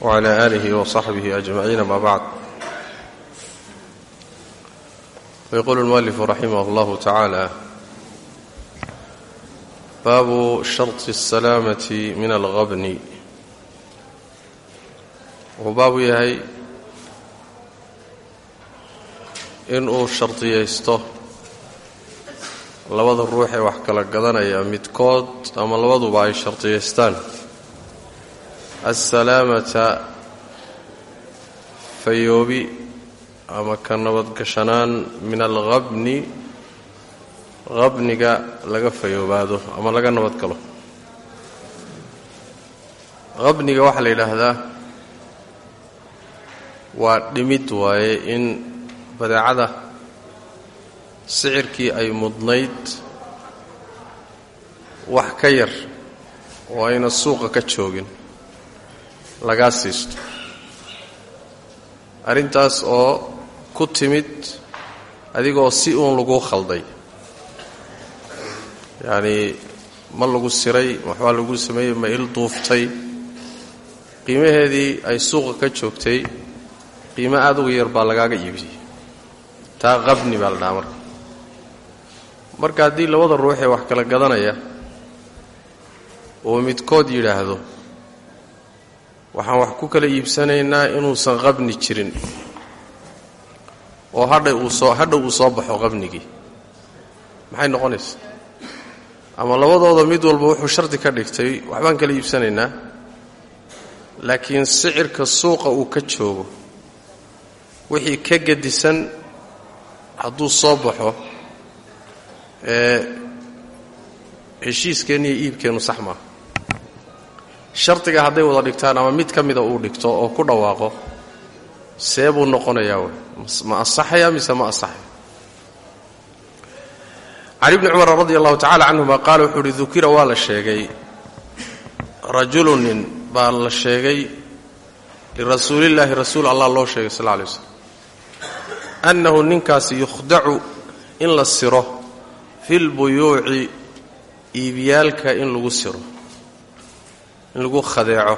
wcala aalihi wasaxbihi ajmaciin ama bacd yaquulu lmualifu raximah allahu tacaala baabu sharti asalaamati min alqabni wuxuu baabu yahay inuu shardiyaysto labada ruux ee wax kala gadanaya midkood ama labaduba ay shardiyaystaan assalaamata fayoobi ama ka nabadgashanaan min alhabni habniga laga fayoobaado ama laga nabadgalo habniga waxaa la yidhaahdaa waa dhimid waaye in badeecada sicirkii ay mudnayd wax ka yar oo ayna suuqa ka joogin lagaa siisto. Arrintaas oo ku timid adigoo si uun lagu khalday. Yacnii ma lagu siray waxbaa lagu sameeyey ma il duuftay. Qiimaheedii ay suuqa ka joogtay qiimo aada uga yar baa lagaaga iibiyey. Taa qabni baa la dhahaa marka. Marka haddii labada ruux ee wax kala gadanaya uu midkood yidhaahdo waxaan wax ku kala iibsanaynaa inuusan qabni jirin oo hadha uu soo hadha uu soo baxo qabnigii. Maxay noqonaysaa ama labadooda mid walba wuxuu shardi ka dhigtay waxbaan kala iibsanaynaa. Laakiin sicirka suuqa uu ka joogo wixii ka gedisan hadduu soo baxo ee heshiiskeenna iyo iibkeennu sax maaha shardiga hadday wada dhigtaan ama mid ka mida uu dhigto oo ku dhawaaqo see buu noqonayaa ma asaxaya mise ma asaxaya cali bni cumar radi allahu tacala canhuma qaala wuxuu uhi dukira waa la sheegay. Rajulu nin baa la sheegay. Lirasuulillaahi rasuul allah loo sheegay sal lla alay waslam annahu ninkaasi yukhdacu in la siro fi lbuyuuci iibyaalka in lagu siro in lagu khadeeco.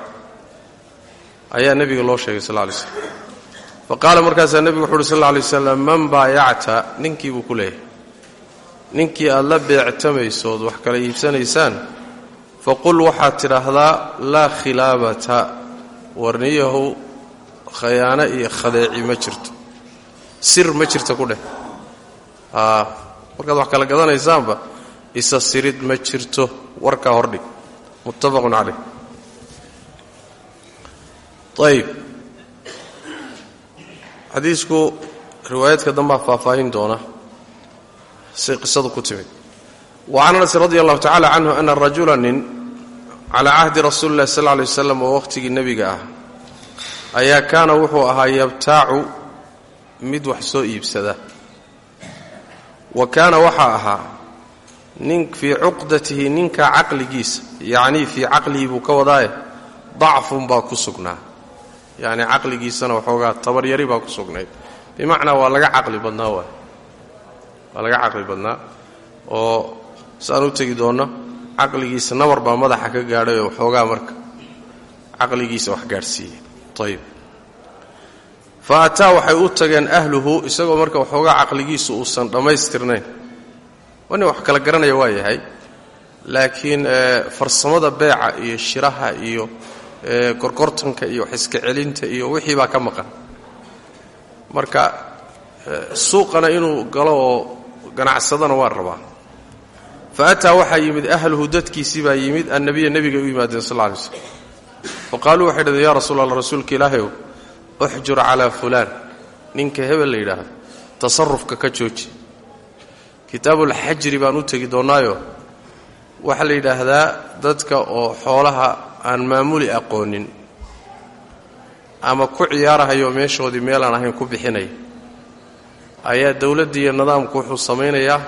Ayaa nebiga loo sheegay sal alay slam fa qaala markaasaa nebigu wuxu uhi sal alay waslam man baayacta ninkii buu ku leeyahay. Ninkii aad la beectamaysood wax kala iibsanaysaan faqul waxaad tidhaahdaa laa khilaabata warniyahow khayaano iyo khadeeci ma jirto. Sir ma jirta ku dheh. Markaad wax kala gadanaysaanba isa sirid ma jirto warkaa hordhig muttafaqun caleyh ayib xadiisku riwaayaadka dambaa faahfaahin doona. Say qisadu ku timid. Wa can anas radi allahu tacala canhu ana rajula nin calaa cahdi rasuuli illahi sal alay waslam oo wakhtigii nebiga ah ayaa kaana wuxuu ahaa yabtaacu mid wax soo iibsada. Wa kaana waxaa ahaa nin fii cuqdatihi ninka caqligiisa yacnii fii caqlihi buu ka wadaaye dacfun baa ku sugnaa yacni caqligiisana waxoogaa tabaryari baa ku sugnayd. Bimacnaa waa laga caqli badnaa waay. Waa laga caqli badnaa. Oo saan u tegi doonno caqligiisa nabar baa madaxa ka gaadhayoo waxoogaa marka caqligiisa wax gaadhsiiyey. Ayib fa waxay u tageen ahluhu isagoo marka waxoogaa caqligiisu uusan dhammaystirnayn. Nin wax kala garanaya waa yahay. Laakiin farsamada beeca iyo shiraha iyo gorgortanka iyo wax celinta iyo wixii baa ka maqan. Marka suuqana inuu galo oo ganacsadana waa rabaa. Fa ataa waxaa yimid ahluhu dadkiisii baa yimid annabiya nebigay u yimaadeen sal lay slm fa qaaluu waxay dhahdeen ya rasuul allah rasuulka ilaahayow uxjur calaa fulaan. Ninka hebel la yidhaahdo tasarufka ka jooji. Kitaabulxajri baan u tegi doonnaayo waxaa la yidhaahdaa dadka oo xoolaha aan maamuli aqoonin ama ku ciyaarahayo meeshoodii meelaan ahayn ku bixinaya ayaa dowladdii iyo nidaamku wuxuu samaynayaa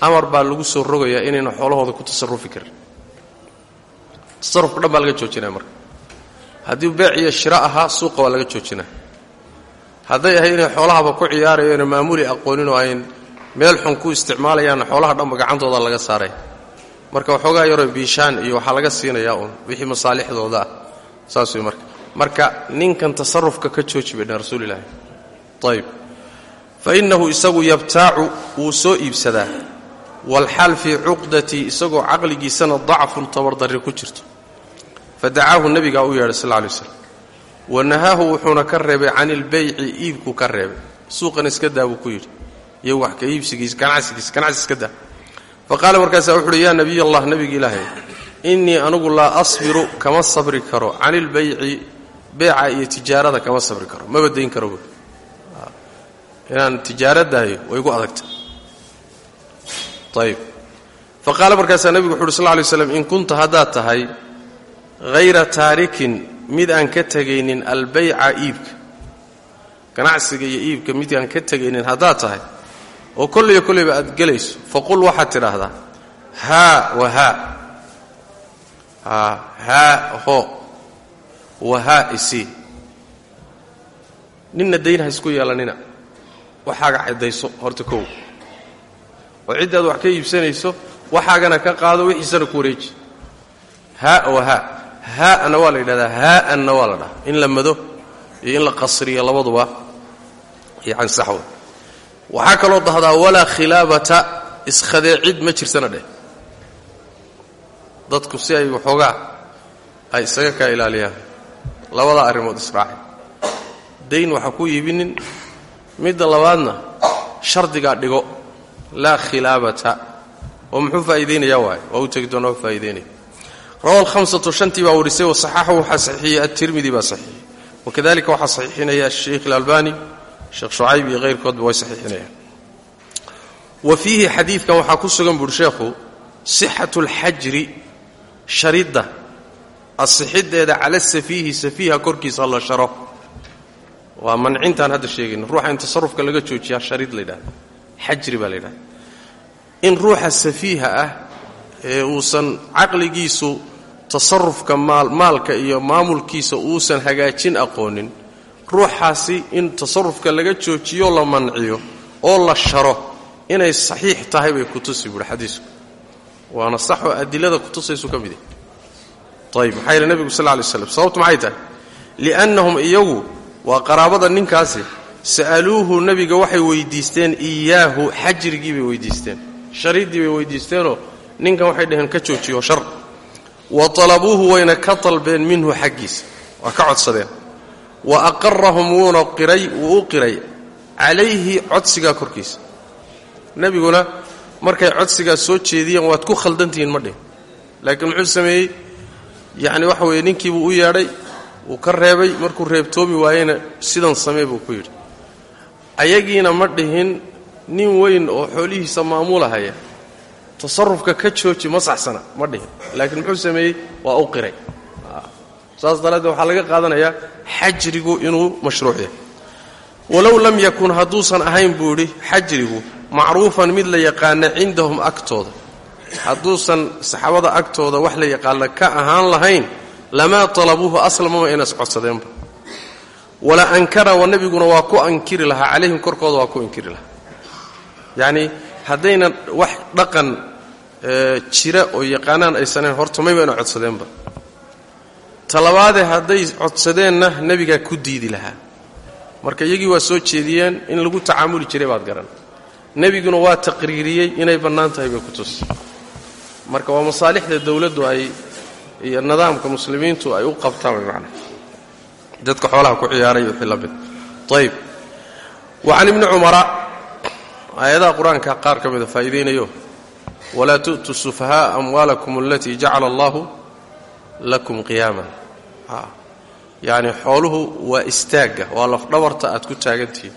amar baa lagu soo rogayaa inayna xoolahooda ku tasarufi karin. Tasarufka dhan baa laga joojinaya marka. Haddii beec iyo shiro ahaa suuqa waa laga joojinaya hadday ahay inay xoolahaba ku ciyaarayoona maamuli aqoonin oo ayn meel xun ku isticmaalayaanna xoolaha dhanba gacantooda laga saaraya marka waxoogaa yaroo biishaan iyo waxaa laga siinayaa uun wixii masaalixdooda ah. Saas wey marka. Marka ninkan tasarufka ka jooji bay dheen rasuulilaahi ayb fa innahu isagu yabtaacu wuu soo iibsadaa. Walxaal fii cuqdatii isagoo caqligiisana dacfun tabardarri ku jirto. Fa dacaahu nebigaa u yeedhay sal lay slam wa nahaahu wuxuuna ka reebay can ilbeyci iibku ka reebay. Suuqan iska daa buu ku yidhi. Iyo wax ka iibsigiis ganacsigiis ganacsi iska daa fa qaala markaasaa wuxu uhi yaa nebiy allah nebigi ilaahay innii anugu laa asbiru kama sabri karo can ilbeyci beeca iyo tijaarada kama sabri karo. Maba dayn karo inaan tijaaradaayo way gu adagta ayb fa qaala markaasaa nebigu wuxu uhi sal lay slam in kunta haddaad tahay hayra taarikin mid aan ka tegaynin albeyca iibka ganacsiga iyo iibka mid aan ka tegaynin haddaad tahay oo kolliyo kollayba aad gelayso faqul waxaad tidhaahdaa haa wa haa haa ho wa haa isii ninna dayn ha isku yeelanina waxaaga caddayso horta kow. Oo ciddaad wax ka iibsanayso waxaagana ka qaado wixiisana ku wareeji. Haa wa haa haa'ana waa la yidhahdaa haa'anna waa la dhahaa in la mado iyo in la qasriyo labaduba yani saxwa waxaa kaloo dahdaa walaa khilaabata iskhadeecid ma jirsana dheh. Dadku si ay waxoogaa ay isaga kaa ilaaliyaan. Labadaa arrimood israaci. Dayn waxa ku iibinin. Midda labaadna shardigaa dhigo. Laa khilaabata oo muxuu faa'iidaynaya waay waa u tegi doona faa'idaynaya rawa alhamsatu shantii baa warisay wasaxaxahu waxaa saxiixiyey atirmidi baa saxiixiyey. Wakadalika waxaa saxiixinaya sheekh shucayb iyo hayrkoodba way saxiixinayaan. Wa fiihi xadiidkan waxaa ku sugan buuhi sheekhu sixatu اlxajri sharidda asixiddeeda cala safiihi safiiha korkiisa la sharo. Waa mancintaan hadda sheegayna ruuxa in tasarufka laga joojiyaa sharid la yidhahda xajri baa la yidhahda in ruuxa safiiha ah ee uusan caqligiisu tasarufka maalka iyo maamulkiisa uusan hagaajin aqoonin ruuxaasi in tasarufka laga joojiyo la manciyo oo la sharo inay saxiix tahay bay kutusi buuhi xadiisku. Waana saxoo adilada kutusaysu ka mid yahy ayib maxaa yeele nebigu sal lla lay slam maxay tahay? Li'annahum iyagu waa qaraabada ninkaasi sa'aluuhu nebiga waxay weydiisteen iyaahu xajrigii bay weydiisteen shariddii bay weydiisteenoo ninkan waxay dhaheen ka joojiyo shar. Wa talabuuhu wayna ka dalbeen minhu xaggiisa waa ka codsadeen wa aqarahum wuuna qiray wuu u qiray calayhi codsigaa korkiisa. Nebiguna markay codsigaa soo jeediyeen waad ku khaldantihiin ma dhihin laakiin muxuu sameeyey? Yacni waxa weeye ninkiibuu u yeedhay wuu ka reebay. Markuu reebtoomi waayena sidan samee buu ku yidhi. Ayagiina ma dhihin nin weyn oo xoolihiisa maamulahaya. Tasarufka ka jooji ma saxsana ma dhihin. Laakiin muxuu sameeyey? Waa u qiray saas daraaddeed waxaa laga qaadanayaa xajrigu inuu mashruuc yahay walow lam yakun hadduusan ahayn buu idhi xajrigu macruufan mid la yaqaana cindahum agtooda. Hadduusan saxaabada agtooda wax la yaqaana ka ahaan lahayn lamaa talabuuhu aslamama inas codsadeenba wala ankara wa nebiguna waa ku ankiri lahaa calayhim korkooda waa ku inkiri lahaa. Yacnii haddaynan wax dhaqan jira oo yaqaanaan aysaneen horta mayba ina codsadeenba talabaadee hadday codsadeenna nebigaa ku diidi lahaa. Marka iyagii waa soo jeediyeen in lagu tacaamuli jiray baad garan. Nebiguna waa taqriiriyey inay bannaan tahay bay ku tusi. Marka waa masaalixda dowladdu ay iyo nidaamka muslimiintu ay u qabtaan way macnaa dadka xoolaha ku ciyaaray wixii la mid. Ayib wa can ibni cumara aayadaha qur'aanka qaar ka mida faa'iidaynayo. Walaa tu'tuu sufaha'a amwaalakum alatii jacala allahu lakum qiyaaman yacni xooluhu waa istaagga waa lafdhabarta aad ku taagantihiin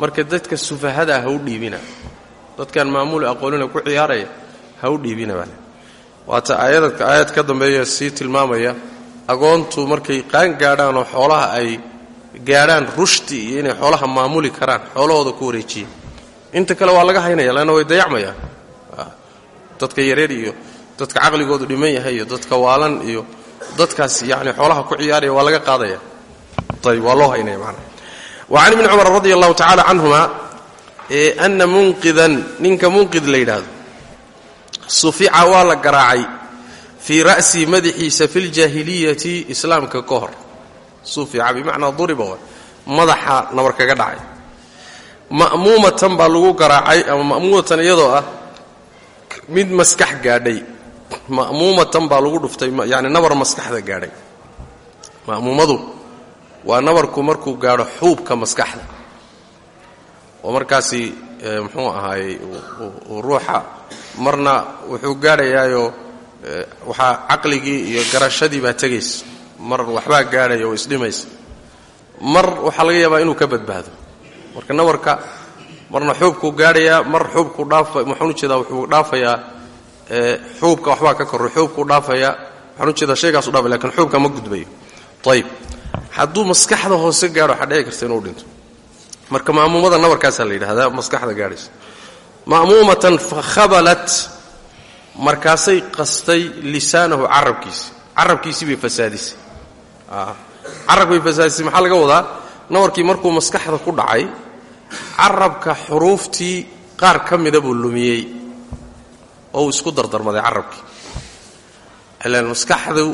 marka dadka sufahadaa ha u dhiibina. Dadkan maamuli aqoonina ku ciyaaraya ha u dhiibina bale. Waata aayad ka dambeeya sii tilmaamaya agoontu markay qaan gaadhaan oo xoolaha ay gaadhaan rushdi iyo inay xoolaha maamuli karaan xoolahooda ku wareejiya. Inta kale waa laga haynaya leanna way dayacmayaan dadka yareer iyo dadka caqligoodu dhiman yahay iyo dadka waalan iyo dadkaas yani xoolaha ku ciyaaraya waa laga qaadaya. Ayb waa loo haynaya maana. Wa can ibni cumar radi allahu tacala canhuma ana munqidan ninka munqid la yidhaahdo sufica waa la garaacay fii ra'sii madaxiisa fi ljaahiliyati islaamka ka hor. Sufica bimacnaa duriba madaxa nabar kaga dhacay. Ma'muumatan baa lagu garaacay ama ma'muumatan iyadoo ah mid maskax gaadhay ma'muumatan baa lagu dhuftay yani nabar maskaxda gaadhay. Ma'muumadu waa nabarku markuu gaadho xuubka maskaxda. Oo markaasi muxuu ahaayey ruuxa marna wuxuu gaadhayaayoo waxaa caqligii iyo garashadii baa tegaysa mar waxbaa gaadhaya oo isdhimaysa mar waxaa laga yaabaa inuu ka badbaado. Marka nabarka marna xuubkuu gaadhayaa mar xuubkuu dhaafa waxaan u jeedaa wuxuu dhaafayaa xuubka waxbaa ka korray xuubkuu dhaafayaa waxaan u jeedaa shaygaasu dhaafay laakiin xuubka ma gudbayo. Ayib hadduu maskaxda hoose gaadho waxaa dhici karta inuu dhinto. Marka ma'muumada nabarkaasaa la yidhahdaa maskaxda gaadhaysa. Ma'muumatan fakhabalat markaasay qastay lisaanahu carabkiisi. Bay fasaadisay. Carabka bay fasaadisay maxaa laga wadaa? Nabarkii markuu maskaxda ku dhacay carabka xuruuftii qaar ka mida buu lumiyey oo isku dardarmaday carabkii ilaan maskaxdu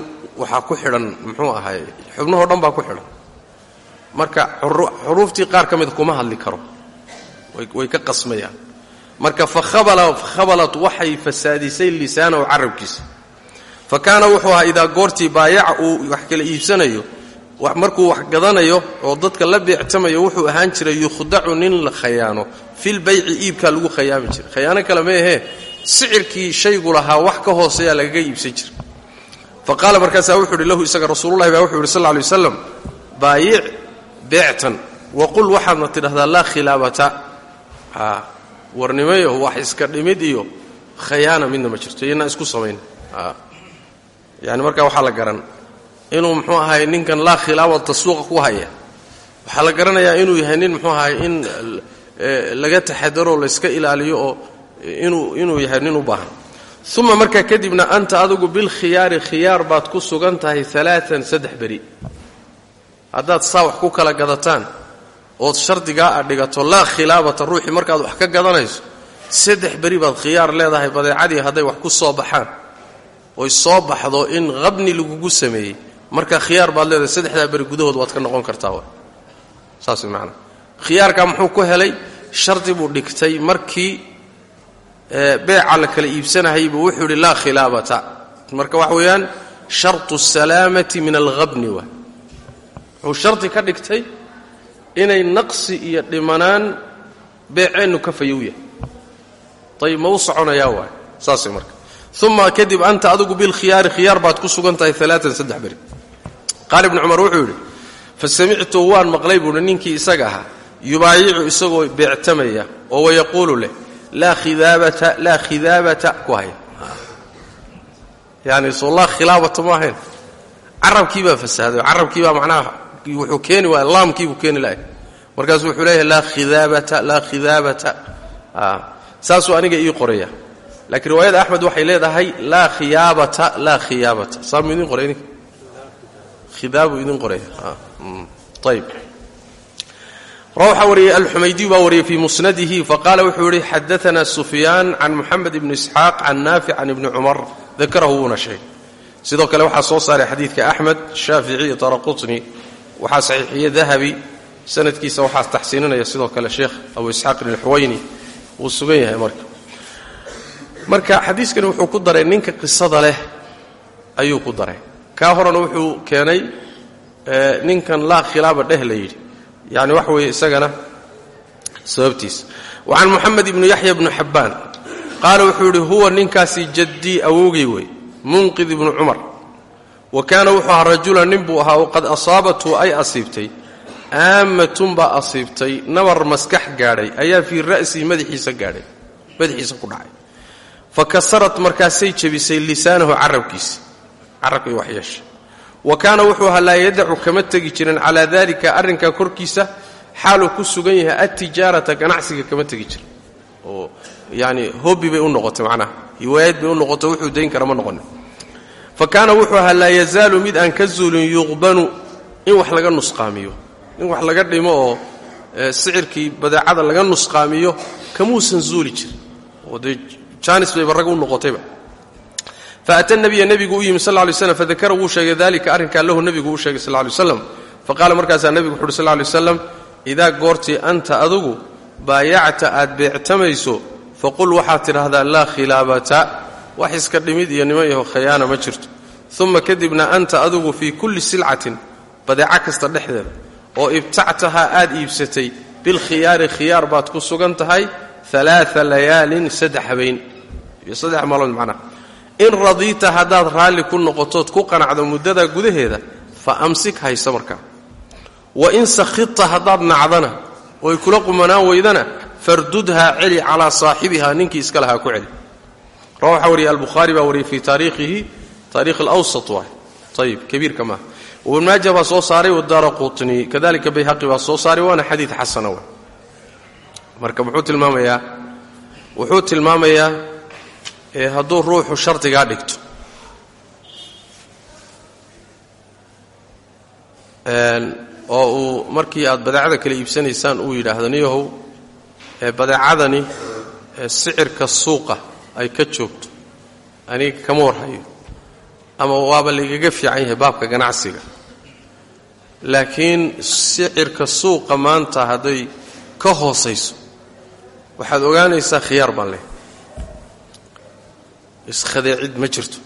waxaa ku xidhan muxuu ahay xubnahoo dhan baa ku xidhan. Marka xuruuftii qaar ka mida kuma hadli karo. Way ka qasmayaan. Marka fakhabalat waxay fasaadisay lisaanahu carabkiisa. Fa kaana wuxuu ahaa idaa goortii baayaca uu wax kala iibsanayo markuu wax gadanayo oo dadka la beectamayo wuxuu ahaan jiray yukhdacu nin la khayaano. Filbayci iibkaa lagu khayaami jiray. Khayaano kale meehee sicirkii shaygu lahaa wax ka hooseeyaa lagaga iibsan jiray. Fa qaala markaasaa wuxuu ihi lahu isaga rasuululahi baa wuxuu yidhi sal lay waslam baayic beectan waqul waxaadna tidhahdaa laa khilaabata. Warnimayo wax iska dhimid iyo khayaana midna ma jirto iyonaa isku samayn. Yani markaa waxaa la garan inuu muxuu ahay ninkan laa khilaabata suuqa ku haya. Waxaa la garanayaa inuu yahay nin muxuu ahay in laga taxadaro layska ilaaliyo oo inuu inuu yahay nin u baahan. Uma markaa kadibna anta adigu bilkhiyaari khiyaar baad ku sugan tahay alaaan saddex beri. Haddaad saa wax ku kala gadataan ood shardigaa a dhigato laa khilaabata ruuxii markaad wax ka gadanayso saddex beri baad khiyaar leedahay badeecadii hadday wax ku soo baxaan. Oy soo baxdo in qabni lagugu sameeyey. Marka khiyaar baad leedahay saddexdaa beri gudahood waad ka noqon kartaa saas macanaa khiyaarkaa muxuu ku helay? Shardi buu dhigtay markii beeca la kala iibsanahaybu wuxuu yidhi laa khilaabata. Marka waxa weeyaan shartu asalaamati min alhabni wa. Wuxuu shardi ka dhigtay inay naqsi iyo dhimanaan beeceennu ka fayowya ayib ma u soconayaa waay saasay marka. Uma kadib anta adigu bilkhiyaari khiyaar baad ku sugan tahay alaaan saddex beri. Qaala ibnu cumar wuxuu yidhi fa samictu waan maqlay buuhi ninkii isaga ahaa yubaayicu isagoo beectamaya oo wayaquulu leh laa khidaabata laa khidaabata ku haya yani soo laa khilaabata ma ahayn carabkii baa fasahday carabkii baa macnaha wuxuu keeni waaya laamkiibuu keeni lahay markaasu wuxuu leeyahay laa khidaabata laa khidaabata saasuu aniga ii qoraya laakiin riwaayada axmed waxay leedahay laa khiyaabata laa khiyaabata saamuu idin qoray ninka khidaabuu idin qoraya ayb waxaa wariyey alxumaydiyu baa wariyey fii musnadihi faqaala wuxuu yihi xadaana sufyaan can muxamed ibni isxaaq can naafic can ibni cumar dakarahu wuuna sheegay sidoo kale waxaa soo saaray xadiidka axmed shaafici iyo taraqutni waxaa saxiixiyey dahabi sanadkiisa waxaa taxsiininaya sidoo kale sheekh abu isxaaqin alxuwayni wuu sugan yahay marka marka xadiiskani wuxuu ku daray ninka qisada leh ayuu ku daray kaa horena wuxuu keenay ninkan laa khilaaba dheh la yidhi yani waxa weeye isagana sababtiisa wa can muxamed ibnu yaxya bnu xabbaan qaala wuxuu yidhi huwa ninkaasi jaddii awowgay wey munqid ibnu cumar. Wa kaana wuxuu ahaa rajulan nin buu ahaa oo qad asaabathu ay asiibtay aammatun baa asiibtay nabar maskax gaadhay ayaa fii ra'sihi madaxiisa gaadhay madaxiisa ku dhacay. Fa kasarat markaasay jebisay lisaanahu carabkiisi carabkay wax wa kaana wuxuu ahaa laa yadacu kama tegi jirin calaa daalika arrinkaa korkiisa xaaluu ku sugan yahay adtijaarata ganacsiga kama tegi jirin. Oo yani hobbi bay u noqotay macnaha hiwaayad bay u noqotay wuxuu dayn kara ma noqonin. Fa kaana wuxuu ahaa laa yazaalu mid aan ka zuulin yuqbanu in wax laga nusqaamiyo. In wax laga dhimo oo sicirkii badeecada laga nusqaamiyo kamuusan zuuli jirin. Oo dee jaanis bayba rag u noqotayba faata nabiya nebigu u yimi sal ly slam fadakara wuu sheegay dalika arrinkaa lahu nebigu u sheegay sal ly slam faqaala markaasaa nebigu wuxu uhi sal ly slam idaa goortii anta adugu baayacta aad beectamayso faqul waxaad tidhaahdaa laa khilaabata wax iska dhimid iyo niman yaho khayaana ma jirto uma kadibna anta adugu fii kulli silcatin badeeco kasta dhexdeeda oo ibtactahaa aad iibsatay bilkhiyaari khiyaar baad ku sugan tahay alaaa layaalin saddex habeen iyo saddex maalmood macnaha in radiita haddaad raalli ku noqotood ku qanacdo muddada gudaheeda fa amsik haysa markaa wa in sakhidta haddaad nacdana oy kula qumanaan weydana fardudhaa celi calaa saaxibihaa ninkii iska lahaa ku celi. Rawa waxaa wariyay albukhaari baa wariyay fii taariikhihi taarikh alawsat waay. Ayib kabiirka maaha ibn maaja baa soo saaray wadaara qutni kadalika bayhaqi baa soo saaray waana xadiid xasana wa marka muxuu tilmaamayaa wuxuu tilmaamayaa hadduu ruuxu shardigaa dhigto. Oo uu markii aad badeecada kala iibsanaysaan uu yidhaahdo niyahow badeecadani sicirka suuqa ay ka joogto aniga kama warhayo ama waaba laigaga fiican yahay baabka ganacsiga. Laakiin sicirka suuqa maanta hadday ka hoosayso waxaad ogaanaysaa khiyaar baan leh iskhadeecid ma jirto.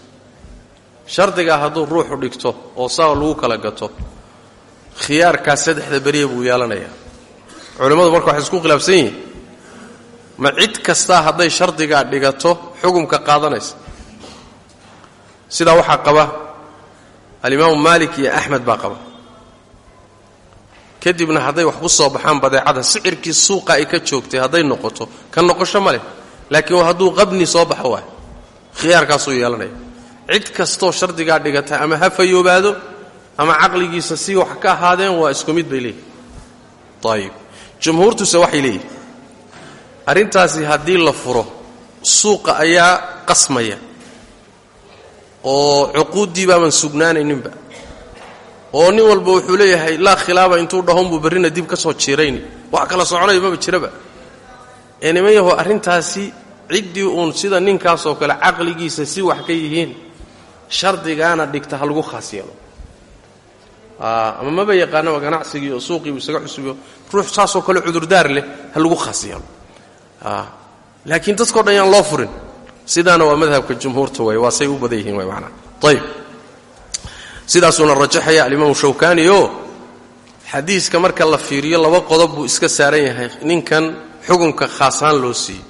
Shardigaa hadduu ruuxu dhigto oo saa lagu kala gato khiyaarkaas saddexda beriya buu yeelanayaa culimmadu marka waxay isku khilaafsan yihiin ma cid kastaa hadday shardigaa dhigato xugumka qaadanaysa. Sidaa waxaa qaba alimaamu maalik iyo axmed baa qaba. Kadibna hadday wax ku soo baxaan badeecada sicirkii suuqa ay ka joogtay hadday noqoto ka noqosho ma leh. Laakiin hadduu qabni soo baxo waay khiyaarkaasuu yeelanaya cid kastoo shardigaa dhigata ama ha fayoobaado ama caqligiisa si wax ka ahaadeen waa isku mid bay leeyihiin ayib jumhuurtuse waxay leeyihiin arrintaasi haddii la furo suuqa ayaa qasmaya oo cuquuddii baaban sugnaanayninba. Oo nin walba wuxuu leeyahay laa khilaaba intuu dhahonbuu berrina dib ka soo jiirayni. Wax kala soconaya maba jiraba. Ee arrintaasi ciddii uun sida ninkaasoo kale caqligiisa si wax ka yihiin shardigaana dhigta ha lagu khaas yeelo. Ama maba yaqaanaba ganacsigii oo suuqii uu isaga cusubiyo ruux saasoo kale cudurdaar leh ha lagu khaas yeelo. Laakiin dadkao dhan yaan loo furin. Sidaana waa madhabka jumhuurta way waa say u badan yihiin way maanaa ayib sidaasuuna rajaxaya alimaamu shawkani xadiiska marka la fiiriyo laba qodob buu iska saaran yahay ninkan xukunka khaasaan loo siiyey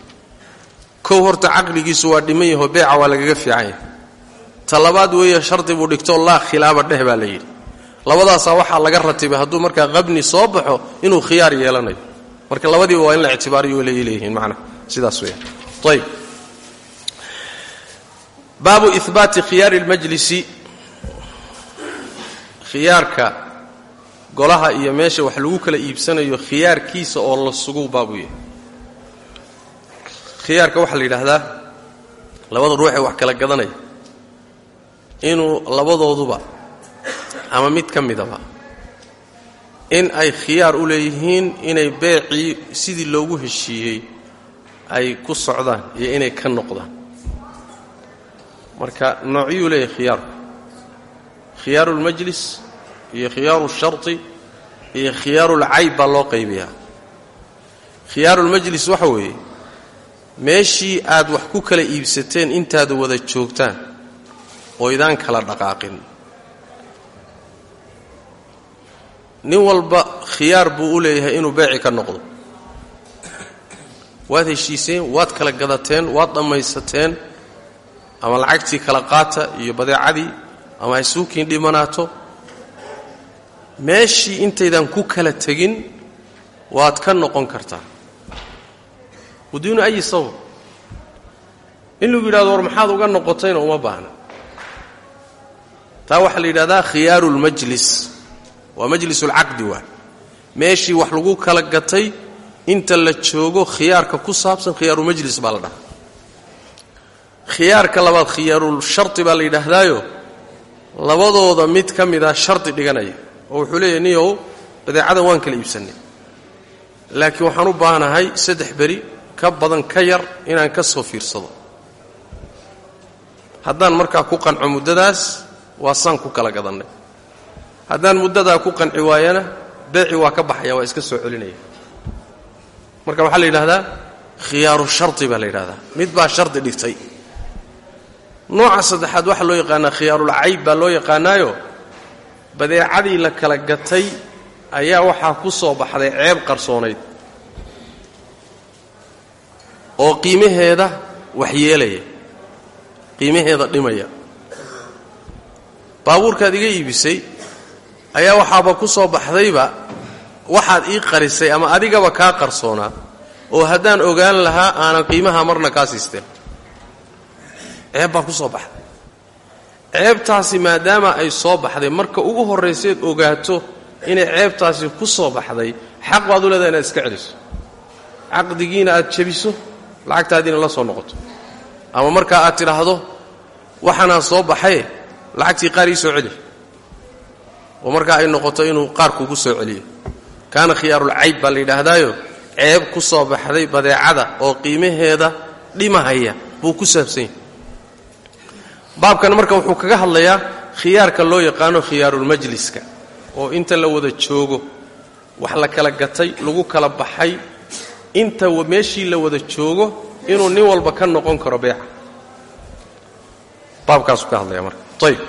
kow horta caqligiisu waa dhiman yaho beeca waa lagaga fiican yahay. Ta labaad weeye shardi buu dhigtoo laa khilaaba dheh baa la yidhi. Labadaasaa waxaa laga ratibay hadduu markaa qabni soo baxo inuu khiyaar yeelanayo. Marka labadiiba waa in la ictibaariyo lay leeyihiin macnaha sidaas weeyaan ayib baabu ihbaati khiyaari اlmajlisi khiyaarka golaha iyo meesha wax lagu kala iibsanayo khiyaarkiisa oo la sugu baabu yahay khiyaarka waxaa la yidhaahdaa labada ruux ee wax kala gadanaya. Inuu labadooduba ama mid ka midaba in ay khiyaar u leeyihiin inay beecii sidii loogu heshiiyey ay ku socdaan iyo inay ka noqdaan. Marka noocyuu leeyahay khiyaarku khiyaaru lmajlis iyo khiyaaru sharti iyo khiyaaru lcayd baa loo qaybiyaa. Khiyaarulmajlis waxa weeye meeshii aad wax ku kala iibsateen intaad wada joogtaan oo idaan kala dhaqaaqin. Nin walba khiyaar buu u leeyahay inuu beeci ka noqdo. Waad heshiiseen waad kala gadateen waad dhammaysateen ama lacagtii kala qaata iyo badeecadii ama ay suukiin dhimanaato. Meeshii intaydan ku kala tegin waad ka noqon kartaa waduunu ayi sabab in lagu yidhahdo war maxaad uga noqotayna uma baahna. Taa waxaa la yidhahdaa khiyaaru lmajlis waa majlis ulcaqdi waa. Meeshii wax lagu kala gatay inta la joogo khiyaarka ku saabsan khiyaaru majlis baa la dhahaa. Khiyaarka labaad khiyaarul sharti baa la yidhaahdaayo labadooda mid ka mida shardi dhiganaya. Oo wuxuu leeyahy niyow badeecadan waan kala iibsannay. Laakiin waxaan u baahanahay saddex beri ka badan ka yar inaan ka soo fiirsado. Haddaan markaa ku qanco muddadaas waa saan ku kala gadannay. Haddaan muddadaa ku qanci waayana beeci waa ka baxaya waa iska soo celinaya. Marka waxaa la yidhahdaa khiyaaru shardi baa la yidhahdaa mid baa shardi dhigtay nooca saddexaad waxaa loo yaqaanaa khiyaarul cayb baa loo yaqaanaayo. Badeecadii la kala gatay ayaa waxaa ku soo baxday ceeb qarsoonayd oo qiimaheeda wax yeelaya qiimaheeda dhimaya. Baabuurkaad iga iibisay ayaa waxaaba ku soo baxdayba waxaad ii qarisay ama adigaba kaa qarsoonaa oo haddaan ogaan lahaa aanan qiimaha marna kaa siisteen. Ceeb baa ku soo baxday. Ceebtaasi maadaama ay soo baxday marka ugu horrayseed ogaato inay ceebtaasi ku soo baxday xaq baad u leedahay inaad iska celiso. Caqdigiina aad jebiso lacagtaadiina la soo noqoto. Ama markaa aad tidhaahdo waxaanaan soo baxaye lacagtii qaar ii soo celi oo markaa ay noqoto inuu qaar kugu soo celiyo. Kaana khiyaarul cayb baa la yidhaahdaayo ceeb ku soo baxday badeecada oo qiimaheeda dhimahaya buu ku saabsan yahay. Baabkan marka wuxuu kaga hadlayaa khiyaarka loo yaqaano khiyaarulmajliska oo inta la wada joogo wax la kala gatay lagu kala baxay inta meeshii la wada joogo inuu nin walba ka noqon karo beeca. Baabkaasuu ka hadlaya marka. Ayb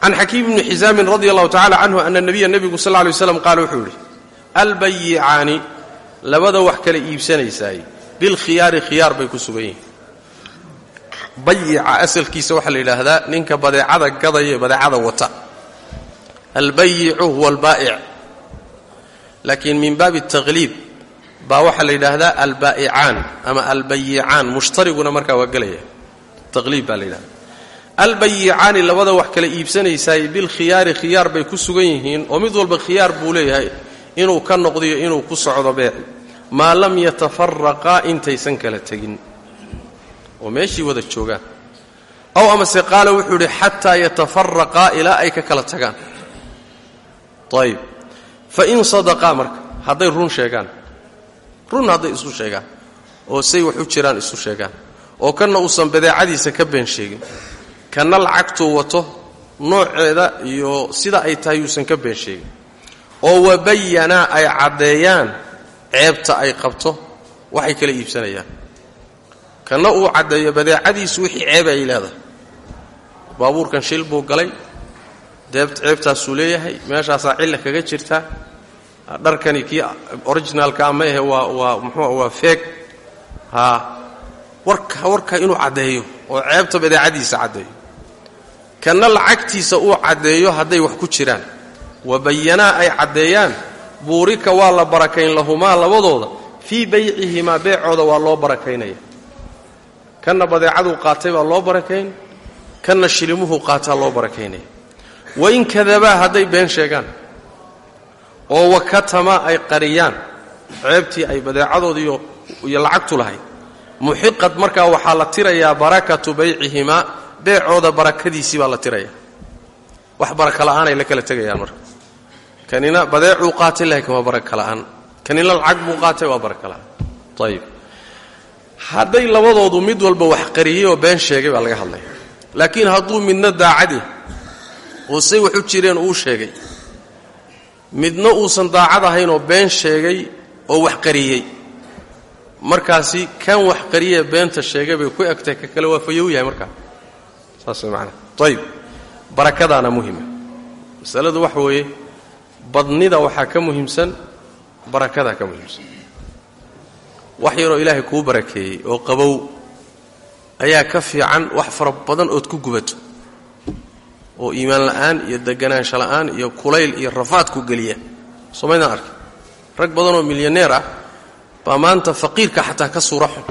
can xakiim bni xisaamin radi allahu tacala canhu ana nabiya nebigu sal lay waslam qaala wuxuu yidhi albayicaani labada wax kala iibsanaysaay bilkhiyaari khiyaar bay ku sugan yihiin. Bayica asalkiisa waxaa la yidhaahdaa ninka badeecada gadaya ee badeecada wata. Albayicu huwa albaa'ic. Laakiin min baabi taqliib baa waxaa la yidhaahdaa albaa'icaan ama albayicaan mushtariguna markaa waa gelaya. Taqliib baa la yidhahda albayicaani labada wax kala iibsanaysaay bilkhiyaari khiyaar bay ku sugan yihiin oo mid walba khiyaar buu leeyahay inuu ka noqdiyo inuu ku socdo beeci maa lam yatafaraqaa intaysan kala tegin. Oo meeshii wada joogaan. Aw amase qaala wuxuu yidhi xataa yatafaraqaa ilaa ay ka kala tagaan. Ayib fa in sadaqaa marka hadday run sheegaan run hadday isu sheegaan. Oo say wax u jiraan isu sheegaan. Oo kanna uusan badeecadiisa ka been sheegin. Kanna lacagtuu wato nooceeda iyo sida ay tahay yuusan ka been sheegin. Oo wabayanaa ay caddeeyaan ceebta ay qabto waxay kala iibsanayaan. Kanna uu caddeeyo badeecadiisu wixii ceeb ay leedahay. Baabuurkan shil buu galay. Ceebtaasuu leeyahay. Meeshaasaa cilla kaga jirta dharkani kii orijinaalka ama ahe waa waa muxuu waa feeg haa warka warka inuu caddeeyo oo ceebta badeecadiisa caddeeyo. Kanna lacagtiisa uu caddeeyo hadday wax ku jiraan. Wabayanaa ay caddeeyaan buurika waa la barakayn lahumaa labadooda. Fii baycihimaa beecooda waa loo barakaynaya. Kanna badeecaduu qaatay baa loo barakayn kanna shilimuhuu qaataa loo barakaynaya. Wain kadabaa hadday been sheegaan oo wakatamaa ay qariyaan. Ceebtii ay badeecadoodiiyo iyo lacagtu lahayd. Muxiqad markaa waxaa la tirayaa barakatu baycihimaa beecooda barakadiisii baa la tirayaa. Wax baraka la'aanay la kala tegayaan marka. Kanina badeecuu qaatay laakiin waa baraka la'aan. Kanina lacag buu qaatay waa baraka la'aan. Ayib hadday labadoodu mid walba wax qariyey oo been sheegay baa laga hadlaya laakiin hadduu midna daacadi oo say wax u jireen uu sheegay midna uusan daacad ahaynoo been sheegay oo wax qariyey. Markaasi kan wax qariyee beenta sheegay bay ku egtay ka kale waa fayow yahay markaa saas way macanaha barakadaana muhima. Masaladu waxa weeye badnida waxaa ka muhiimsan barakadaa ka muhiimsan wax yaroo ilaahay kuu barakeeyey oo qabow ayaa ka fiican wax fara badan ood ku gubato oo iimaan la'aan iyo deganaansho la'aan iyo kulayl iyo rafaad ku geliya. Somaydaan arka. Rag badanoo milyaneer ah baa maanta faqiirka xataa ka suura xun.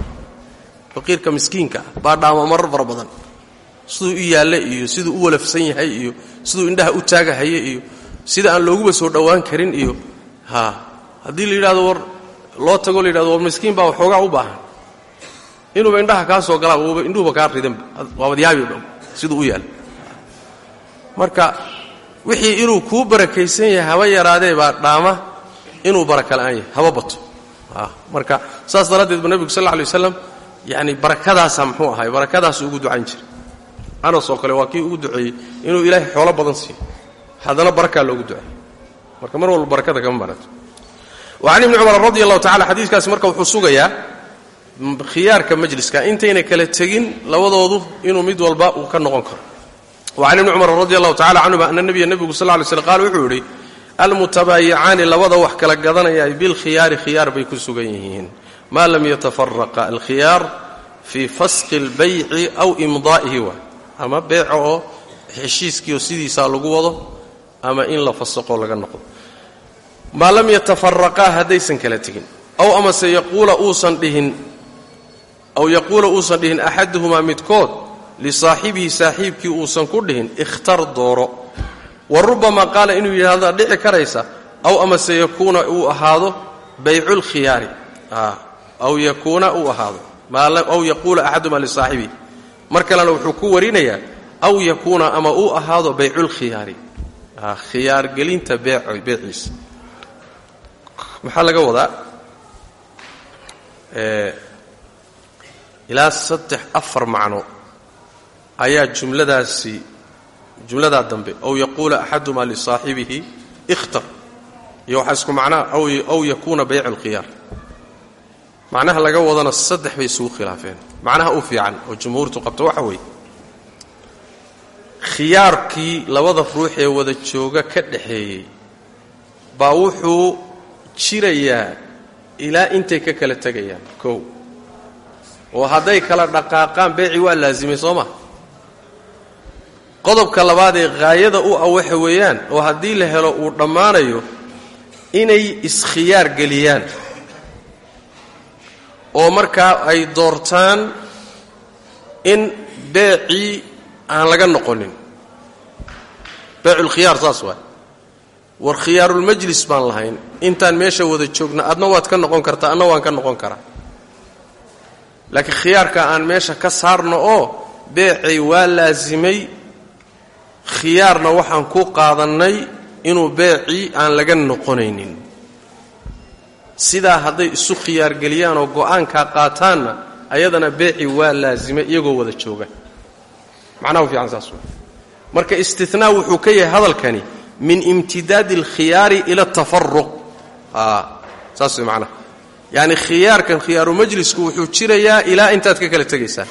Faqiirka miskiinka ah baa dhaama marar fara badan. Siduu u yaalle iyo siduu u walafsan yahay iyo siduu indhaha u taagahaye iyo sida aan looguba soo dhowaan karin iyo ha haddii la yidhahdo war loo tago la yidhahdo war miskiin baa waxoogaa u baahan. Inuuba indhaha kaa soo galaa indhuhuba kaa ridanba waabad siduu u yaalla marka wixii inuu kuu barakaysan yahay haba yaraadee baa dhaama inuu baraka la'aan yahay haba bato. Marka saas daraaddeed ba nebigu sal lla alay waslam yacni ahay barakadaasu ugu ducayn jiray. Anas oo kale waa ugu duceeyey inuu ilaahay xoolo badan siiyo haddana barakaa loogu duceeyey marka mar walba barakada kama banato wa can ibni cumar radi allahu tacala xadiiskaasi marka wuxuu sugayaa khiyaarka majliska. Intayna kala tegin labadoodu inuu mid walba uu ka noqon karo wa can ibni cumar radi allahu tacala canhuma ana nabiya nebigu sal lay slam qaal wuxuu yidhi almutabaayicaani labada wax kala gadanaya bilkhiyaari khiyaar bay ku sugan yihiin. Maa lam yatafaraqa alkhiyaar fii fasqi اlbayci aw imdaa'ihi waa ama beeca oo heshiiskiio sidiisaa lagu wado ama in la fasaqoo laga noqdo. Maa lam yatafaraqaa haddaysan kala tegin. Aw amase yaquula uusan dhihin aw yaquula uusan dhihin axaduhumaa midkood lisaaxibihi saaxiibkii uusan ku dhihin ikhtar dooro. Wa rubamaa qaala inuu yidhahda dhici karaysa aw amase yakuuna uu ahaado bayculkhiyaari aw yakuuna uu ahaado. Aw yaquula axaduhumaa lisaaxibihi. Mar kalena wuxuu ku warinayaa aw yakuuna ama uu ahaado bayculkhiyaari khiyaargelinta beeciisa maxaa laga wadaa ilaa saddex afar macno ayaa jumladaasi jumladaa dambe aw yaquula axadumaa lisaaxibihi ikhtar. Iyo waxaa isku macnaha aw yakuuna baycu lkhiyaar macnaha laga wadana saddex bay isugu khilaafeen. Macnaha u fiican oo jumhuurtu qabto waxa weeye. Khiyaarkii labada ruux ee wada jooga ka dhaxeeyey baa wuxuu jirayaa ilaa intay ka kala tegayaan kow. Oo hadday kala dhaqaaqaan beeci waa laasimay soo ma qodobka labaad ee haayada u ah waxa weeyaan oo haddii la helo uu dhammaanayo inay iskhiyaar geliyaan. Oo markaa ay doortaan in beecii aan laga noqonin. Beeculkhiyaar saas waay. War khiyaarulmajlis baan lahayn. Intaan meesha wada joogna adna waad ka noqon kartaa adna waan ka noqon karaa. Laakiin khiyaarka aan meesha ka saarno oo beecay waa laasimay khiyaarna waxaan ku qaadannay inuu beecii aan laga noqonaynin. Sidaa hadday isu khiyaargeliyaan oo go'aankaa qaataanna ayadana beeci waa laasimay iyagoo wada jooga. Macnaha fiican saas marka istinaa wuxuu ka yahay hadalkani min imtidaadi alkhiyaari ila atafaruq saas wey macnaha. Yacni khiyaarkan khiyaaru majlisku wuxuu jirayaa ilaa intaad ka kala tegaysaan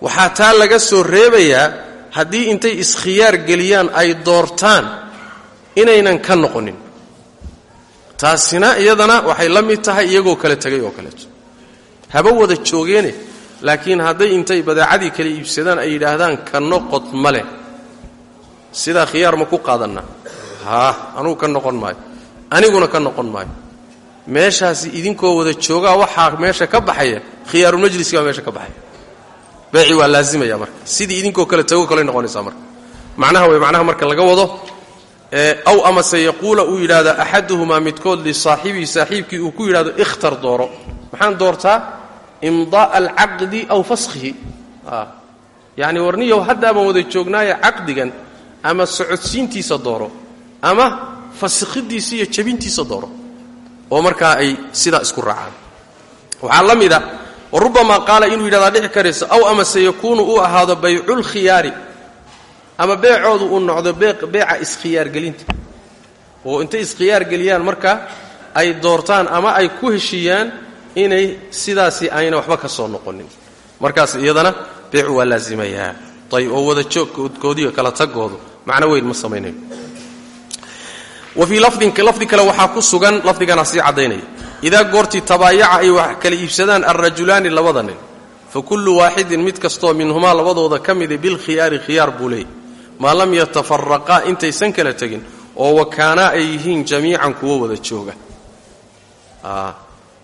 waxaa taa laga soo reebayaa haddii intay iskhiyaar geliyaan ay doortaan inaynan ka noqonin. Taasina iyadana waxay la mid tahay iyagoo kala tegay oo kaleeto haba wada joogeene laakiin hadday intay badeecadii kala iibsadaan ay yidhaahdaan ka noqod ma leh. Sidaa khiyaar ma ku qaadannaa haa anugu ka noqon maayo. Aniguna ka noqon maayo. Meeshaasi idinkoo wada joogaa waxaa meesha ka baxaya khiyaarulmajliski baa meesha ka baxaya beeci waa laazimaya marka. Sidii idinkoo kale tago kaley noqonaysaa marka. Macnaha wey macnaha marka laga wado aw amase yaquula uu yidhaahdo axaduhumaa midkood lisaaxibihi saaxiibkii uu ku yidhahdo ikhtar dooro. Maxaan doortaa? Imdaa'a alcaqdi aw faskhihi. Yacni warniyow haddaaban wada joognaaye caqdigan ama socodsiintiisa dooro ama faskhidiisa iyo jabintiisa dooro. Oo markaa ay sidaa isku raacaan. Waxaa la mida warubamaa qaala inuu yidhahdaa dhici karayso aw amase yakuunu uu ahaado bayculkhiyaari ama beecoodu uu noqdo beeca iskhiyaargelinta oo intay iskhiyaargeliyaan marka ay doortaan ama ay ku heshiiyaan inay sidaasi ayna waxba ka soo noqonin. Markaas iyadana beecu waa laazimayaa ayb oo wada joogkoodiiyo kala tagoodu macno weyn ma samaynayo wa fii lafdi kale waxaa ku sugan lafdigana sii caddaynaya idaa goortii tabaayaca ay wax kala iibsadaan alrajulaani labada nin. Fa kullu waaxidin mid kastoo minhumaa labadooda ka mida bilkhiyaari khiyaar buu leeyay. Maa lam yatafaraqaa intaysan kala tegin oo wakaanaa ay yihiin jamiican kuwo wada jooga.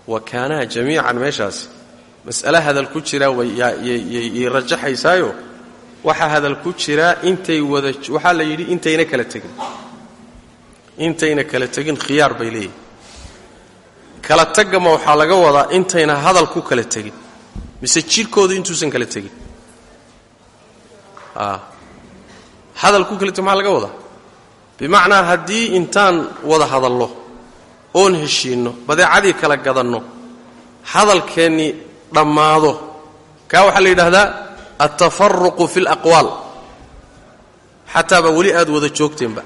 Wakaanaa jamiican meeshaasi mas'ale hadal ku jira yay rajaxaysaayo. Waxaa hadal ku jiraa intay wada waxaa la yidhi intayna kala tegin. Intayna kala tegin khiyaar bay leeyihiin kala tagama waxaa laga wadaa intayna hadal ku kala tegin. Mise jidhkoodu intuusan kala tegin. Hadal ku kala tegin maxaa laga wadaa? Bimacnaa haddii intaan wada hadallo oon heshiinno badeecadii kala gadanno hadalkeennii dhammaado kaa waxaa la yidhaahdaa altafaruqu fi alaqwaal xataaba weli aad wada joogteenba.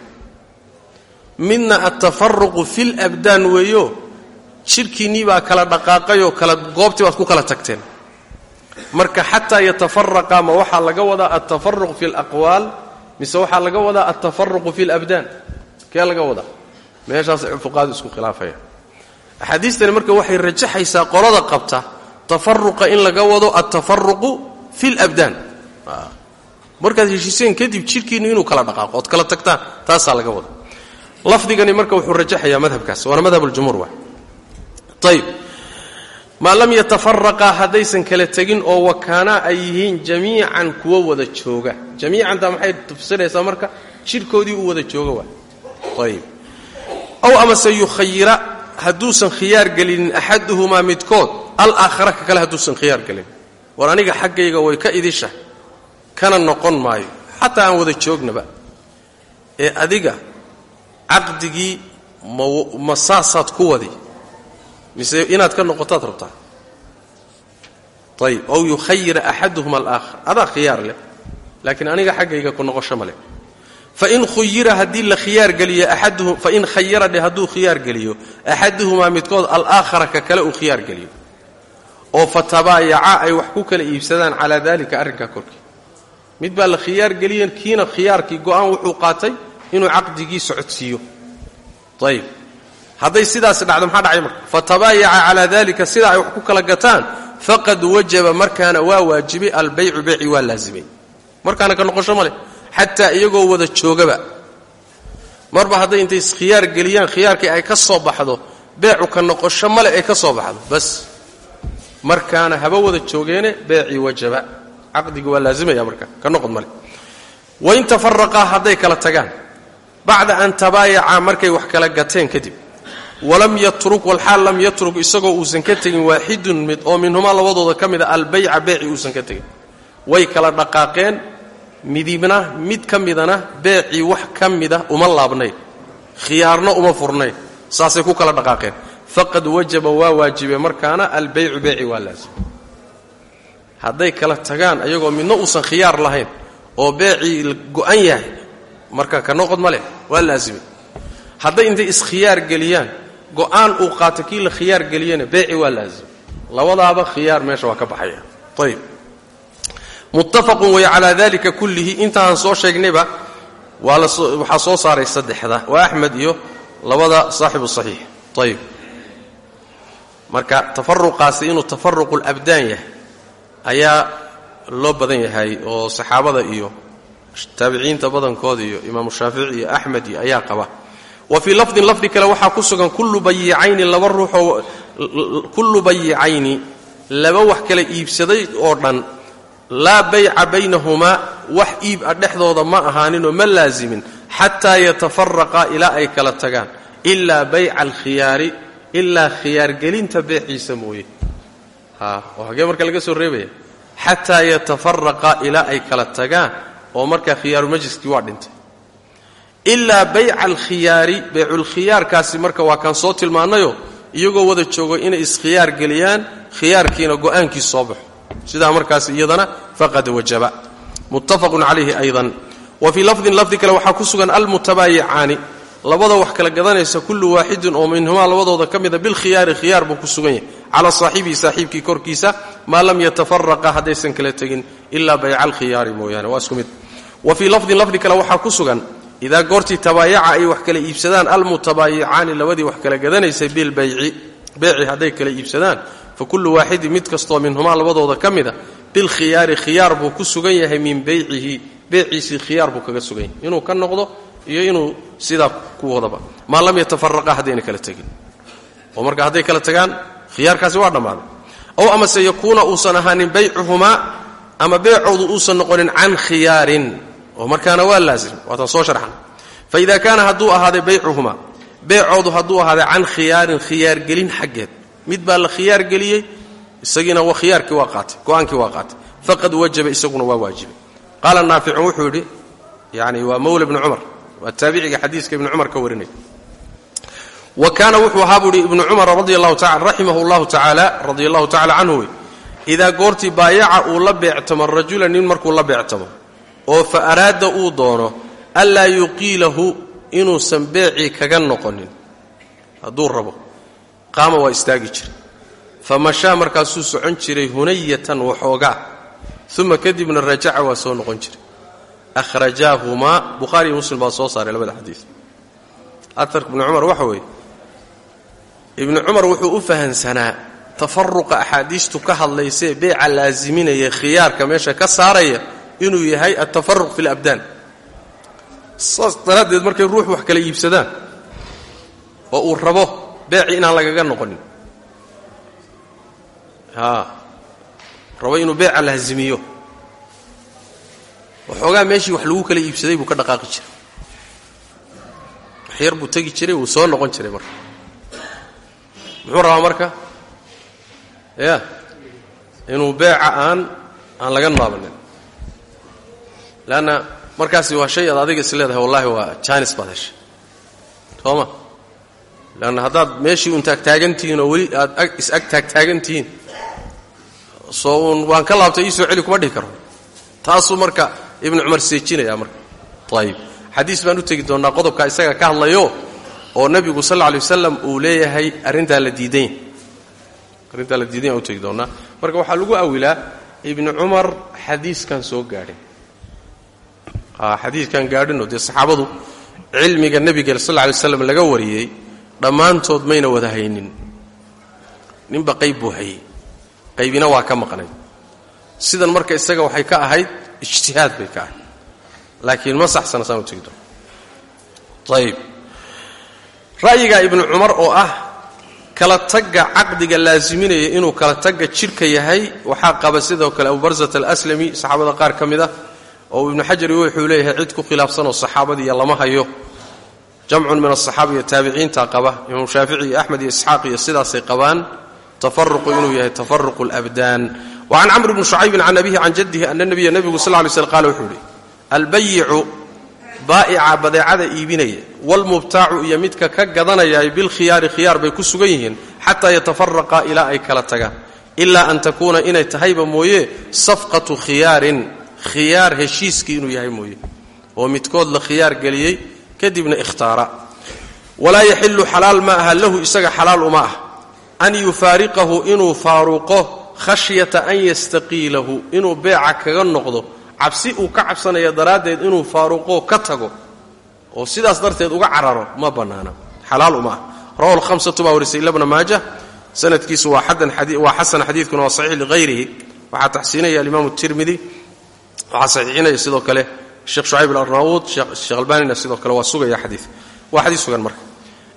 Midna altafaruqu fi labdaan weeyo jidhkiinnii baa kala dhaqaaqayoo kala goobtii baad ku kala tagteen. Marka xataa yatafaraqa ma waxaa laga wadaa altafaruq fi alaqwaal mise waxaa laga wadaa altafaruqu fi alabdaan kee laga wadaa? Meeshaasay fuqaadu isku khilaafayaan. Axaadiistani marka waxay rajaxaysaa qolada qabta tafaruqa in laga wado altafaruqu fi labdaan markaad heshiiseen kadib jidhkiinnu inuu kala dhaqaaqo ood kala tagtaan taasaa laga wada lafdigani marka wuxuu rajaxayaa madhabkaas waana madhab ljumhuur wa ayb maa lam yatafaraqaa haddaysan kala tegin oo wakaanaa ay yihiin jamiican kuwo wada jooga. Jamiicantaa maxay tufsinaysaa marka? Jidhkoodii u wada jooga waa. Ayb aw amase yukhayira hadduusan khiyaar gelinin axaduhumaa midkood alaakhara ka kale hadduusan khiyaar gelinin war aniga xaggayga way ka idisha kana noqon maayo. Xataa aan wada joognaba. Ee adiga caqdigii ma ku wadi mise inaad ka noqotaad rabtaa? Ayb ow yukhayira axaduhuma alaakhar adaa khiyaar leh laakiin aniga xaggayga ku noqosho ma leh. Fain khuyira haddii la khiyaar geliyo aaduhu fain khayara dhe hadduu khiyaar geliyo axaduhumaa midkood alaakhara ka kale uu khiyaar geliyo. Oo fatabaayaca ay wax ku kala iibsadaan calaa dalika arrinkaa korkii. Mid baa la khiyaar geliye kiina khiyaarkii go'aan wuxuu qaatay inuu caqdigii socodsiiyo. Ayb hadday sidaasi dhacdo maxaa dhacay marka? Fatabaayaca calaa dalika sidaa ay wax ku kala gataan faqad wajaba markaana waa waajibay albaycu beyci waa laazimay. Markaana ka noqosho ma leh iyagoo wada joogaba. Marba hadday intay iskhiyaar geliyaan khiyaarkii ay ka soo baxdo beecu ka noqosho male ay ka soo baxdo. Bas markaana haba wada joogeene beecii wajaba. Caqdigi waa laazimaya marka ka noqod male wain tafaraqaa hadday kala tagaan bacda an tabaayacaa markay wax kala gateen kadib walam yatruk walxaal lam yatruk isagoo uusan ka tegin waaxidun mid oo minhumaa labadooda ka mid a albayca beeci uusan ka tegin. Way kala dhaqaaqeen midibna mid ka midana beecii wax ka mida uma laabnayn khiyaarna uma furnayn saasay ku kala dhaqaaqeen. Faqad wajaba waa waajibe markaana albaycu beeci waa laazim. Hadday kala tagaan ayagoo midna uusan khiyaar lahayn oo beecii go'an yahay marka ka noqod ma leh waa laazime hadday intay iskhiyaar geliyaan go'aan uu qaato kii la khiyaar geliyana beeci waa laazim. Labadaaba khiyaar meesha waa ka baxaya. Ayb muttafaqun way calaa dalika kullihi. Intaan soo sheegnayba waxaa soo saaray saddexda. Waa axmed iyo labada saaxibu saxiix. Ayib marka tafaruqaasi inuu tafaruqu labdaan yahay ayaa loo badan yahay oo saxaabada iyo taabiciinta badankooda iyo imaamu shaafici iyo axmed iyo ayaa qaba wa fii lafdin lafdi kale waxaa ku sugan kullu bayicayni laba ruuxoo kullu bayicayni laba wax kala iibsaday oo dhan. Laa bayca baynahumaa wax iib a dhexdooda ma ahaaninoo ma laazimin xataa yatafaraqaa ilaa ay kala tagaan. Ilaa bayca alkhiyaari ilaa khiyaargelinta beeciisa mooye. Oo hagee marka laga soo reebaya. Xataa yatafaraqaa ilaa ay kala tagaan oo markaa khiyaaru majliskii waa dhintay ilaa bayca alkhiyaari bayculkhiyaarkaasi marka waa kaan soo tilmaannayo iyagoo wada joogo inay iskhiyaar geliyaan khiyaarkiina go'aankii soo baxo. Sidaa markaas iyadana faqad wajaba. Muttafaqun calayhi aydan. Wa fii lafdin lafdi kale waxaa ku sugan almutabaayicaani labada wax kala gadanaysa kullu waaxidin oo minhumaa labadooda ka mida bilkhiyaari khiyaar buu ku yahay. Calaa saaxibihi saaxiibkii korkiisa maa lam yatafaraqa haddaysan kala tegin ilaa bayca alkhiyaari mooyaane. Waa isku mid. Wa fii lafdin lafdi kale waxaa ku idaa goortii tabaayaca ay wax kala iibsadaan almutabaayicaani labadii wax kala gadanaysay bilbayci beeci hadday kala iibsadaan fa kullu waaxidin mid kastoo minhumaa labadooda ka mida bilkhiyaari khiyaar buu ku sugan yahay min beycihi beeciisii khiyaar buu kaga sugan yahay. Inuu ka noqdo iyo inuu sidaa ku wadaba. Maa lam yatafaraqa haddayna kala tegin. Oo marka hadday kala tagaan khiyaarkaasi waa dhammaaday ow amase yakuuna uusan ahaanin baycuhumaa ama beecoodu uusan noqonin can khiyaarin oo markaana waa laazim waataan soo sharxan. Fa idaa kaana hadduu ahaaday baycuhumaa beecoodu hadduu ahaaday can khiyaarin khiyaargelin xaggeed. Mid baa la khiyaargeliyey isagiina khiyaarkii waa qaatay go'aankii waa qaatay. Faqad wajaba isaguna waa waajibay. Qaala naaficun wuxuu yidhi yani waa mawla ibni cumar waa taabiciga xadiiska ibni cumar ka warinaya wa kaana wuxuu ahaa buuhi ibnu cumar raximahu llahu tacaala radia allahu tacala canhu wey idaa goortii baayaca uu la beectamo oo fa araada uu doono anlaa yuqiilahu inuusan beecii kaga noqonin. Hadduu rabo qaama waa istaagi jiray. Fa mashaa markaasuu socon jiray hunayatan waxoogaa uma kadibna rajaca waa soo noqon jiray. Akhrajaahumaa bukhaariiyo muslim baa soo saaray labada xadiid aarka ibnu cumar waxa weeye ibnu cumar wuxuu u fahansanaa tafaruqa axaadiistu ka hadlaysee beeca laasiminaya khiyaarka meesha ka saaraya inuu yahay altafaruq fi labdaan saas daraaddeed markay ruux wax kala iibsadaan oo uu rabo beeci inaan lagaga noqonin. Haa rabo inuu beeca laasimiyo waxoogaa meeshii wax lagu kala iibsaday buu ka dhaqaaqi jiray. Wax yar buu tegi jiray wuu soo noqon jiray marka. Muxuu rabaa marka? Ya inuu beeca aan aan laga naabanin leanna markaasi waa shay aad adiga is leedahay wallahi waa jaanis baad heshay soo ma leanna haddaad meeshii un taagtaagantihiin oo weli aad is ag taagtaagantihiin soo uun waan ka laabtay ii soo celi kuma dhihi karo taasuu marka ibnu cumar seejinayaa marka ayib xadiis baan u tegi doonnaa qodobka isaga ka hadlayo oo nebigu sal lla lay wasalam uu leeyahay arrintaa la diidanya arrintaa la diidanya aan u tegi doonnaa marka waxaa lagu awilaa ibnu cumar xadiiskan soo gaadhin xadiiskan gaadhinoo dee saxaabadu cilmiga nebiga sal lay waslam laga wariyey dhammaantood mayna wada haynin. Ninba qayb buu hayey qaybina waa ka maqnay sidan marka isaga waxay ka ahayd ijtihaad bay ka ahayd. Laakiin ma saxsana saan u tegi ayib ra'yiga ibnu cumar oo ah kala tagga caqdiga laasiminaya inuu kala tagga jidhka yahay waxaa qaba sidoo kale abu barsat alaslami saxaabada qaar ka mid ah oo ibnu xajar wuxuu leeyahay cid ku khilaafsanoo saxaabadiiyo lama hayo. Jamcun min asaxaaba iyo taabiciinta qaba imaam shaafici iyo axmed iyo isxaaq iyo sidaasay qabaan tafaruqu inuu yahay tafaruqu alabdaan wa camr bni shucaybin can abihi can jaddihi ana nabiya nebigu sal lay slm qaala wuxuu yidhi albayicu baa'ica badeecada iibinaya walmubtaacu iyo midka ka gadanaya bilkhiyaari khiyaar bay ku sugan yihiin xataa yatafaraqa ilaa ay kala tagaan ilaa an takuuna inay tahayba mooye safqatu khiyaarin khiyaar heshiiskii inuu yahay mooye oo midkood la khiyaar geliyey kadibna ikhtaara. Walaa yaxilu xalaal ma aha lahu isaga xalaal uma ah. An yufaariqahu inuu faaruqo khashyata an yastaqiilahu inuu beeca kaga noqdo cabsi uu ka cabsanaya daraaddeed inuu faaruqoo ka tago oo sidaas darteed uga cararo ma bannaana. Xalaal uma ah. Rawahu lhamsatu baa warisay ila maaja. Sanadkiisu waa xasan xadiidkuna waa saxiix lighayrihi waxaa taxsiinaya alimaamu tirmidi waxaa saxiixinaya sidoo kale sheekh shucayb alarnaawuud sheekh albanina sidoo kale waa sugaya xadii waa xadiis sugan marka.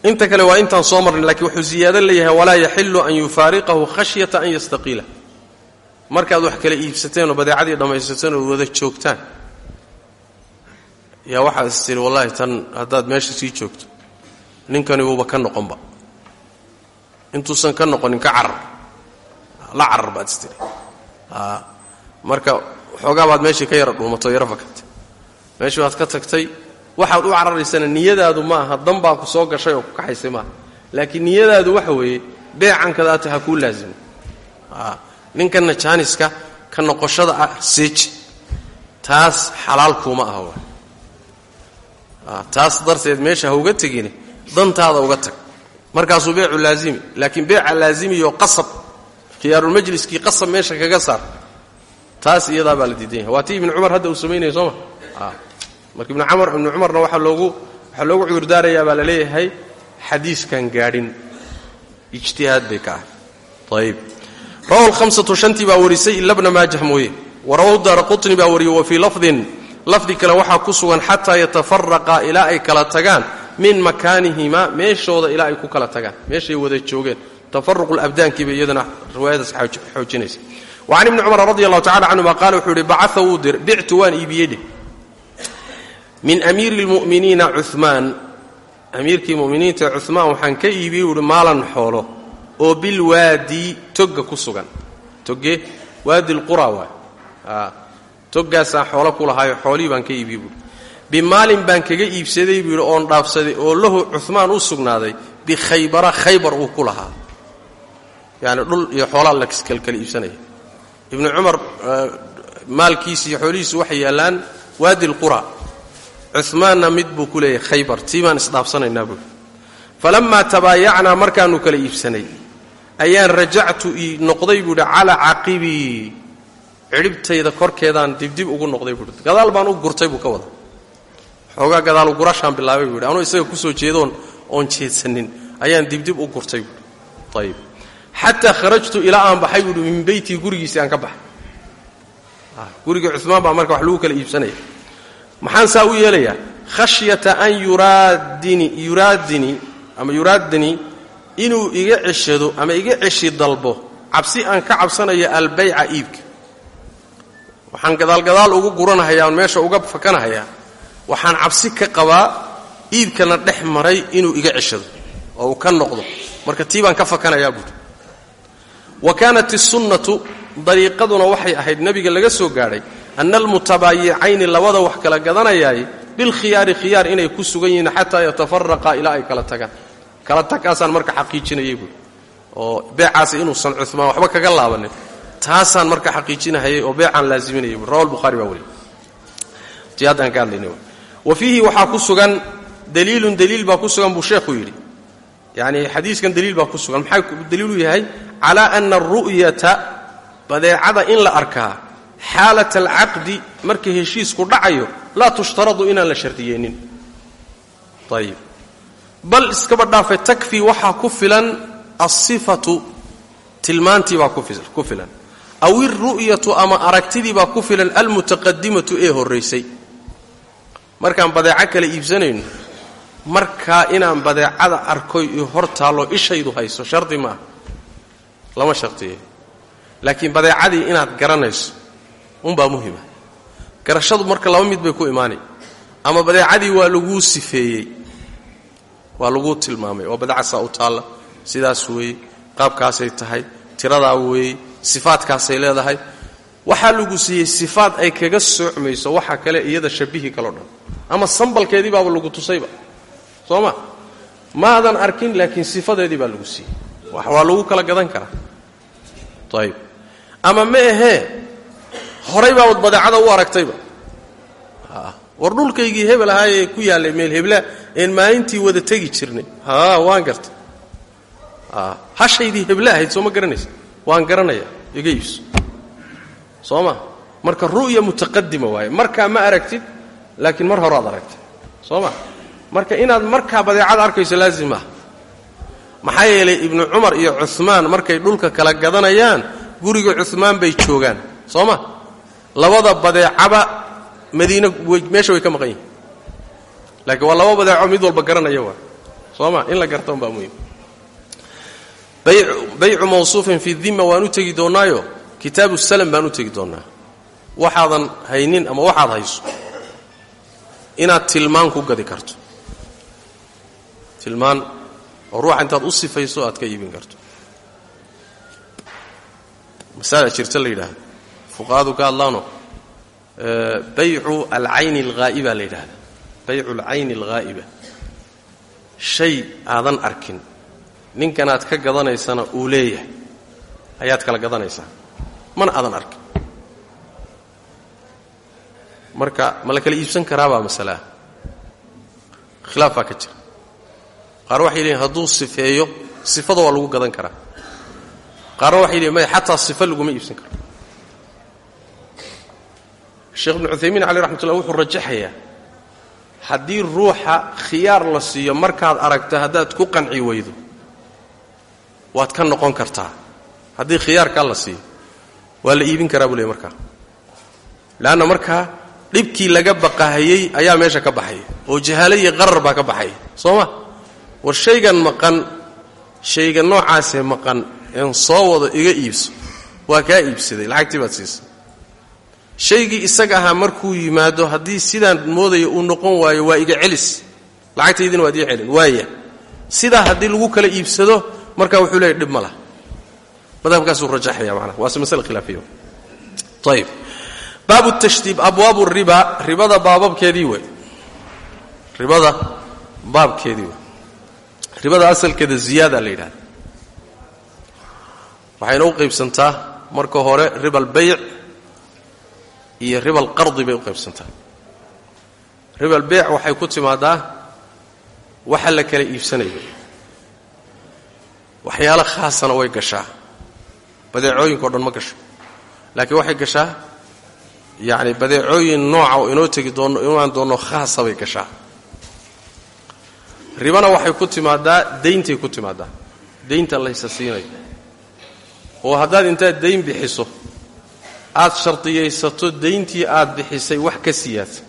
Inta kale waa intaan soo marnay lakiin wuxuu ziyaado leeyahay walaa yaxilu an yufaariqahu khashyata an yastaqiila. Markaad wax kala iibsateen oo badeecadii dhammaysateen oo wada joogtaan. Yaa waxaad is tiri wallahi tan haddaad meesha sii joogto ninkani wuuba ka noqonba. Intuusan ka noqonin ka carar. La carar baad is tiri. Marka waxoogaa baad meeshii ka yara dhuumato yaro fakatay meeshii baad ka tagtay waxaad u cararaysana niyadaadu ma aha dan baa ku soo gashay oo ku kaxaysay maaha laakiin niyadaadu waxa weeye beecankadaata ha kuu laasimo ninkanna jaaniska ka noqoshada ah seeji taas xalaal kuuma aha wa taas darteed meesha ha uga tegine dantaada uga tag. Markaasuu beecu laazimi laakiin beeca laazimiyo qasab. Khiyaarulmajliskii qasab meesha kaga saar taas iyadaa baa la diidan yahay waa tii ibnu cumar hadda uu samaynaya soo ma? Marka ibnu camar ibnu cumarna waxaa loogu waxaa loogu cudurdaarayaa baa la leeyahay xadiiskan gaadhin. Ijtihaad bay ka ahay ayib rawahu lhamsatu baa warisay ila bna maajah mooye. Warawahu daara qutni baa wariyey wa fii lafdin. Lafdi kale waxaa ku sugan xataa yatafaraqa ilaa ay kala tagaan min makaanihimaa meeshooda ilaa ay ku kala tagaan meeshay wada joogeen. Tafaruqu labdaankiiba iyadana riwaayadaas xoojinaysa wacan ibni cumar radi allahu tacala canhuma qaala wuxuu ihi bacaa wuu dir bictu waan iibiyey dheh min amiiri lmu'miniina cumaan amiirkii muminiinta cumaan waxaan ka iibiyey uhi maalan xoolo oo bilwaadi togga ku sugan toge waadi lqura waay toggaasaan xoolo ku lahaayo xoolihii baan ka iibiyey buuhi bimaalin baan kaga iibsaday buu yidhi oon dhaafsaday oo lahu cumaan u sugnaaday bikhaybara khaybar uu ku lahaa yani ibnu cumar maalkiisi iyo xoolihiisu waxay yaallaan waadi lqura cumaanna mid buu ku leeyahay khaybar. Tii baan isdhaafsanaynaa buui falammaa tabaayacnaa markaannu kala iibsanay. Ayaan rajactu ii noqday buuhi calaa caqibii cidhibtayda korkeedaan dibdib ugu noqday buui gadaal baan u gurtay buu ka wada. Xoogaa gadaalu gurashaan bilaabay buu yidhi anuu isaga ku soo jeedoon oon jeedsanin. Ayaan dibdib u gurtay buui ayib xataa kharajtu ilaa aan baxay buuhi min beytii gurigiisii aan ka baxay. Gurigii cumaan baa marka wax lagu kala iibsanaya. Maxaan saa u yeelayaa? Khashyata an yuraadini yuraadini ama yuraadini inuu iga ceshado ama iga ceshi dalbo cabsi aan ka cabsanayo albayca iibka. Waxaan gadaalgadaal ugu guranahayaa on meesha uga fakanahayaa. Waxaan cabsi ka qabaa iibkana dhex maray inuu iga ceshado oo uu ka noqdo. Marka tii baan ka fakanayaa buuri wa kaanat isunnatu dariiqaduna waxay ahayd nebiga laga soo gaadhay ana almutabaayicayni labada wax kala gadanayaay bilkhiyaari khiyaar inay ku sugan yihiin xataa yatafaraqa ilaa ay kala tagaan. Kala tagaasaan marka xaqiijinayay buui oo beecaasi inuusan cumaan waxba kaga laabanin. Taasaan marka xaqiijinahayay oo beecaan laaziminayay bui. Rawa lbuhari baa weliy ti ka hadlayna wa fiihi waxaa ku sugan daliilun daliil baa ku sugan buu sheekhu yidhi. Yacni xadiiskan daliil baa ku sugan. Maxaa daliilu yahay calaa ana aru'yata badeecada in la arkaa xaalat alcaqdi marka heshiisku dhacayo laa tushtaradu inaan la shardiyeenin ayib bal iskaba dhaafe takfii waxaa ku filan alsifatu tilmaantii baa ku filan. Aw ilru'yatu ama aragtidii baa ku filan almutaqadimatu ee horraysay markaan badeeco kale iibsanayno markaa inaan badeecada arkoy iyo hor taallo ishaydu hayso shardi maaha lama shardiye laakiin badeecadii inaad garanayso unbaa muhima. Garashadu marka laba mid bay ku imaanay ama badeecadii waa laguu sifeeyey waa laguu tilmaamay. Oo badeecasaa u taalla sidaas weeye qaabkaasay tahay tiradaa weeye sifaadkaasay leedahay. Waxaa lagu siiyey sifaad ay kaga soocmayso waxa kale iyada shabihi kaleo dhan. Ama sambalkeedii baaba lagu tusayba. Soo ma? Maadan arkin laakiin sifadeedii baa lagu siiyey waa lagu kala gadan karaa. Ayib ama ma ahee horay baabad badeecada u aragtayba war dhulkaygii hebel ahaayee ku yaallay meel hebla een maalintii wada tegi jirnay. Haa waan gartay. Hashaydii heble ahayd soo ma garanaysa. Waan garanaya iga iibso. Soo ma? Marka ru'ya mutaqadima waaye. Markaa ma aragtid laakiin mar horaad aragtay soo ma? Marka inaad markaa badeecada arkayso laazim maaha maxaa yeelay ibnu cumar iyo cumaan markay dhulka kala gadanayaan guriga cumaan bay joogaan. Soo ma? Labada badeecaba madiina meesha way ka maqan yihiin laakiin waa laba badeeco mid walba garanaya waa. Soo ma? In la garta umbaa muhiim baycu mawsuufin fi dima waan u tegi doonnaayo kitaabu salm baan u tegi doonnaa. Waxaadan haynin ama waxaad hayso inaad tilmaan ku gadi karto. Tilmaan oo intaad u sifayso aad ka iibin karto. Masala jirta la yidhaahdo. Fuqahadu ka hadlaano baycu alcayni alghaa'iba la yidhaahda baycu alcayni alghaa'iba. Shay aadan arkin. Ninkanaad ka gadanaysana uu leeyahay. Ayaad kala gadanaysaa mana aadan arkin. Marka ma la kala iibsan karaabaa masalaah khilaaf baa ka jira qaar waxay leeyihiin hadduu sifeeyo sifada waa lagu gadan karaa. Qaarna waxay leeyihiin maya xataa sifa laguma iibsan karo. Sheekh ibnu cuthaymiin caleyh raxmat wuxuu rajaxayaa haddii ruuxa khiyaar la siiyo markaad aragto haddaad ku qanci weydo waad ka noqon kartaa. Haddii khiyaarkaa la siiyo waa la iibin karaa buu leey markaa. Leanna markaa dhibkii laga baqahayey ayaa meesha ka baxaya oo jahaala iyo qarar baa ka baxaya soo war shaygan maqan shayga noocaasee maqan een soo wado iga iibso waa kaa iibsaday lacagtii baad siisay. Shaygii isaga ahaa markuu yimaado haddii sidaan moodaya uu noqon waayo waa iga celis. Lacagtaydina waad ii celin waaya. Sidaa haddii lagu kala iibsado markaa wuxuu leeyahy dhib ma lah madhabkaasuu rajaxaya manaa waase masale khilaafiya. Ayib baabu tashdiib abwaabu riba. Ribada baababkeedii wey ribada baabkeedii wey ribada asalkeeda ziyaada la yidhahda waxayna u qaybsantaa marka hore riba albayc iyo riba alqardi bay u qaybsantaa. Riba albeyc waxay ku timaadaa waxa la kala iibsanayo. Waxyaalo khaasana way gashaa. Badeecooyinka o dhan ma gasho. Laakiin waxay gashaa yacni badeecooyin nooca oo inoo tegi doono inaan doonno khaasa bay gashaa ribana waxay ku timaadaa dayntay ku timaadaa. Daynta laysa siinayo oo haddaad intaad dayn bixiso aad shardiyaysato dayntii aad bixisay wax ka siyaadsan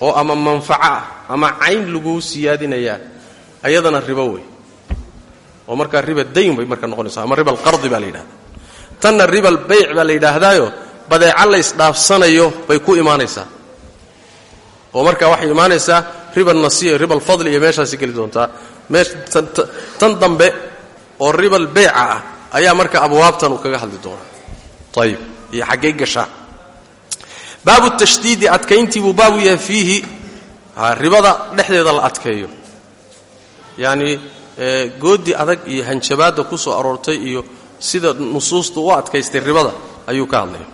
oo ama manfaco ah ama cayn laguu siyaadinayaa ayadana ribo wey. Oo markaa riba dayn bay marka noqonaysa ama riba alqardi baa la yidhahda tanna riba albayc baa la yidhaahdaayo badeeco laysdhaafsanayo bay ku imaanaysaa. Oo markaa waxay imaanaysaa riba nasiya riba alfadli iyo meeshaasi geli doontaa. Tan dambe oo riba albeyca ah ayaa marka abwaabtan kaga hadli doonaa. Ayib iyo xaggay gashaa. Baabu tashdiidi adkayntii buu baabu yahay fiihi. Ribada dhexdeeda la adkeeyo. Yacni goodi adag iyo hanjabaadda ku soo aroortay iyo sida nusuustu u adkaystay ribada ayuu ka hadlaya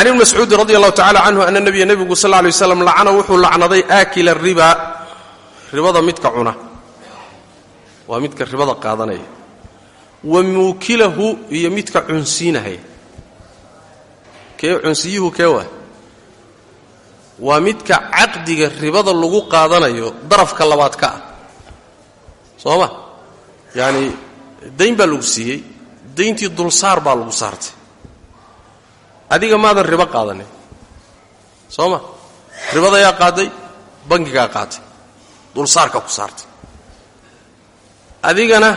can ibni mascuudi radi allahu tacala canhu ana nabiya nebigu sal lay waslam lacana wuxuu lacnaday aakila riba ribada midka cuna. Waa midka ribada qaadanaya. Wa muukilahu iyo midka cunsiinahaya kee cunsiyuhu kee waa? Waa midka caqdiga ribada lagu qaadanayo darafka labaad ka ah. Soo ma yacani dayn baa lagu siiyey dayntii dulsaar baa lagu saartay adiga maadan ribo qaadanin soo ma ribadayaa qaaday bangigaa qaatay. Dulsaarka ku saartay. Adigana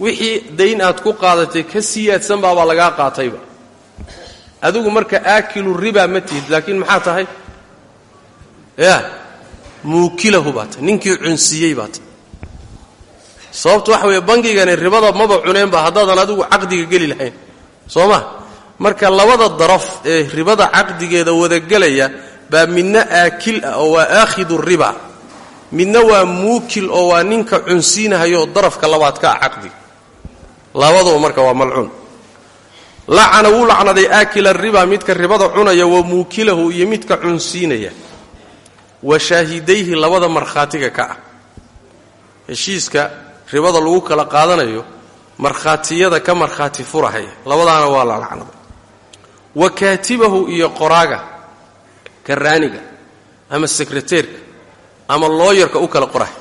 wixii dayn aad ku qaadatay ka siyaadsan baabaa lagaa qaatayba. Adigu marka aakilu riba ma tihid laakiin maxaa tahay? Ya muukilahu baa tahay. Ninkii cunsiyey baa tahay. Sababtu waxa weeye bangigani ribada maba cuneenba haddaadan adigu caqdiga geli lahayn. Soo ma marka labada daraf ee ribada caqdigeeda wadagelaya baa midna aakil ah oo waa aakhidu riba. Midna waa muukil oo waa ninka cunsiinahayo darafka labaad ka ah caqdiga labaduba marka waa malcuun. Lacana wuu lacnaday aakila riba midka ribada cunaya wa muukilahu iyo midka cunsiinaya. Wa shaahidayhi labada markhaatiga ka ah. Heshiiska ribada lagu kala qaadanayo markhaatiyada ka markhaati furahaya. Labadaana waa la lacnaday wa iyo qoraaga karaaniga ama sekreteerka ama looyarka u kala qorahay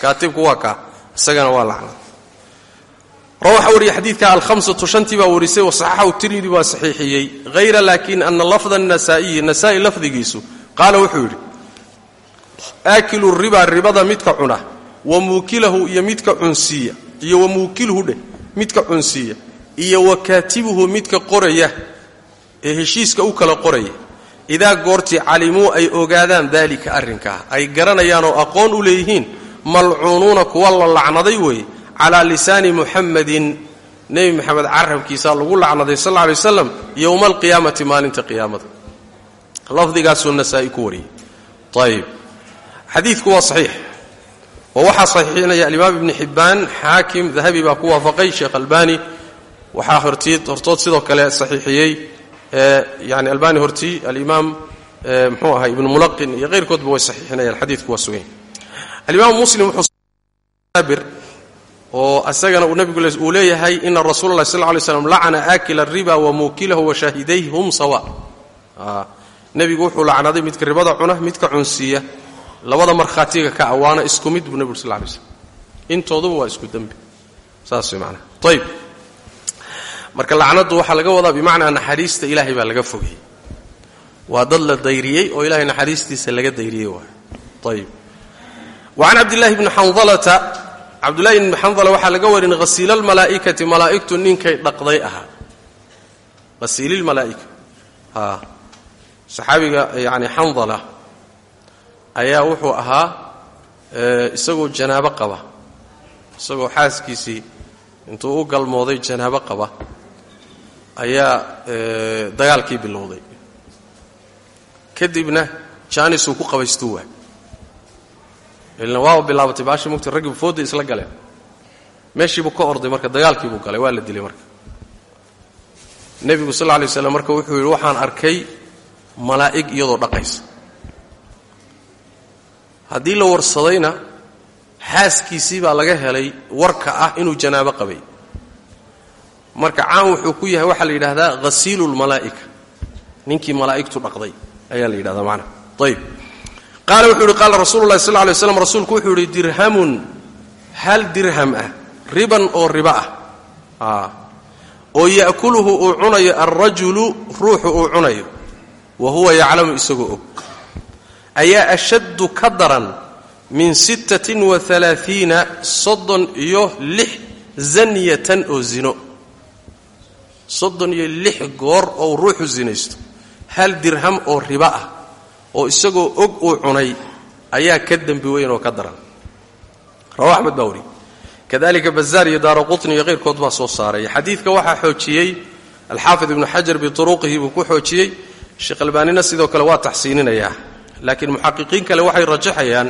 kaatibku waa kaa isagana waa lacnaday rawaxa wariyey xadiidka alhamsatu shantii baa warisay wasaxaxahu tirmidi waa saxiixiyey hayra laakin ana lafda anasaa'iyi nasaa'i lafdigiisu qaala wuxuu yidhi aakilu riba ribada midka cuna wa muukilahu iyo midka cunsiiya iyo iyo wa kaatibuhu midka qoraya ee heshiiska u kala qoraya. Idaa goortii calimuu ay ogaadaan daalika arrinkaa ay garanayaan oo aqoon u leeyihiin malcuunuuna kuwa la lacnaday weeye calaa lisaani muxamadin nebi moxamed carabkiisaa lagu lacnaday sal lla alay waslam yowma alqiyaamati maalinta qiyaamada. Lafdigaasuu nasaa'i ku wariyey. Ayib xadiidku waa saxiix. Oo waxaa saxiixinaya alimaam ibni xibbaan xaakim dahabi baa ku waafaqay sheekh albani waxaa hortiid hortood sidoo kale saxiixiyey yani albani hortii alimaam muxuu ahaa ibn mulaqin iyo keyrkoodba way saxiixinayaan xadiidku waa sugay alimaamu muslim wuxuuaabir oo asagana uu nabigu uu leeyahay ina rasuula allahi sal lay slam lacana aakila ariba wa muukilahu wa shaahidayh hum sawa ah, nebigu wuxuu lacnaday midka ribada cuna midka cunsiiya labada markhaatiga ka awaana isku mid buu nebigu sal lay slm intooduba waa isku dembi saas way manaa marka lacnadu waxaa laga wadaa bimacnaa naxariista ilaahay baa laga fogeyey waa dad la dayriyey oo ilahay naxariistiisa laga dayriyey waay. Ayb wa can cabdillahi bni xandalata cabdullahi ibni xandala waxaa laga warin hasiilalmalaa'ikati malaa'igtu ninkay dhaqday ahaa hasiililmalaa'ika a saxaabiga yani xandala ayaa wuxuu ahaa isagoo janaabo qaba. Isagoo xaaskiisii intuu u galmooday janaabo qaba ayaa dagaalkii bilowday. Kadibna jaanisuu ku qabaystuu waay ilna waaba bilaabatay baashii mugti raggiibu foodda isla galeen meeshiibuu ka orday marka dagaalkiibuu galay waa la dilay marka. Nebigu sal lla lay slam marka wuxuu yidhi waxaan arkay malaa'ig iyadoo dhaqaysa. Haddii la warsadayna xaaskiisii baa laga helay warka ah inuu janaabo qabay marka caan wuxuu ku yahay waxaa la yidhaahdaa hasiilu lmalaa'ika ninkii malaa'igtu dhaqday ayaa la yidhahdaa macna. Ayb qaala wuxuu yidhi qaala rasuulu llahi sal lay slam rasuulku wuxuu yidhi dirhamun hal dirham ah riban oo riba ah. Oo ya'kuluhu uu cunayo alrajulu ruuxu uu cunayo wa huwa yaclamu isagoo og. Ayaa ashaddu ka daran min sittatin wa alaaiina soddon iyo lix zanyatan oo zino soddon iyo lix goor oo ruuxu zinaysto hal dirham oo riba ah oo isagoo og uu cunay ayaa ka dembi weyn oo ka daran. Rawa axmed baa wariye kadalika bazaar iyo daara qutni iyo keyrkood baa soo saaray. Xadiidka waxaa xoojiyey alxaafid ibnu xajar bituruqihi buu ku xoojiyey. Sheekh albaanina sidoo kale waa taxsiininayaa laakiin muxaqiqiin kale waxay rajaxayaan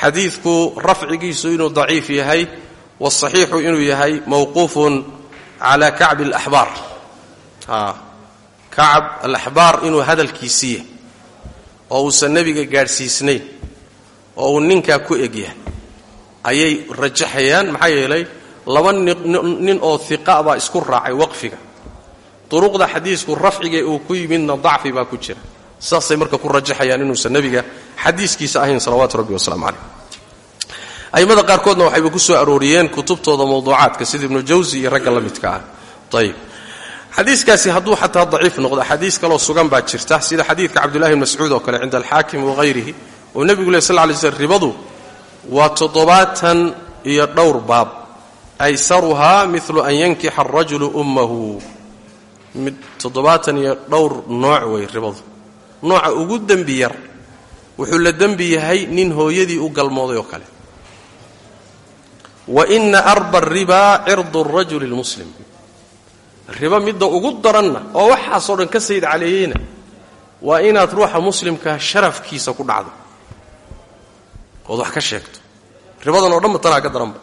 xadiidku rafcigiisu inuu daciif yahay wasaxiixu inuu yahay mawquufun cala kacbi alaxbaar kacab alaxbaar inuu hadalkiisiiya oo uusan nebiga gaadhsiisnayn oo uu ninkaa ku egyahay ayay rajaxayaan maxaa yeelay laba nin oo hiqa baa isku raacay waqfiga duruqda xadiisku rafciga uu ku yimidna dacfi baa ku jira saasay marka ku rajaxayaan inuusan nebiga xadiiskiisa ahayn salawaatu rabbi wasalaamu caleyh a'immada qaarkoodna waxayba ku arooriyeen kutubtooda mawduucaadka sida ibnu jawsi iyo ragga la ah. Ayib xadiiskaasi hadduu xataa daciif noqdo axaadiis kaloo sugan baa jirta sida xadiidka cabdullahi bn mascuud oo kale cinda alxaakim wahayrihi oo nebigu leh sal lay slm ribadu waa toddobaatan iyo dhowr baab. Aysaruhaa milu an yankixa arajulu ummahu. Toddobaatan iyo dhowr nooc wey ribadu. Nooca ugu dembi yar wuxuu la dembi yahay nin hooyadii u galmooday oo kale wa ina arba aribaa cirdu rajuli lmuslim ribo midda ugu daranna oo waxaasoo dhan ka sayid caleeyeyna waa inaad ruuxa muslimkaa sharafkiisa ku dhacdo. Ood wax ka sheegto. Ribadan oo dhanba tanaa ka daranba.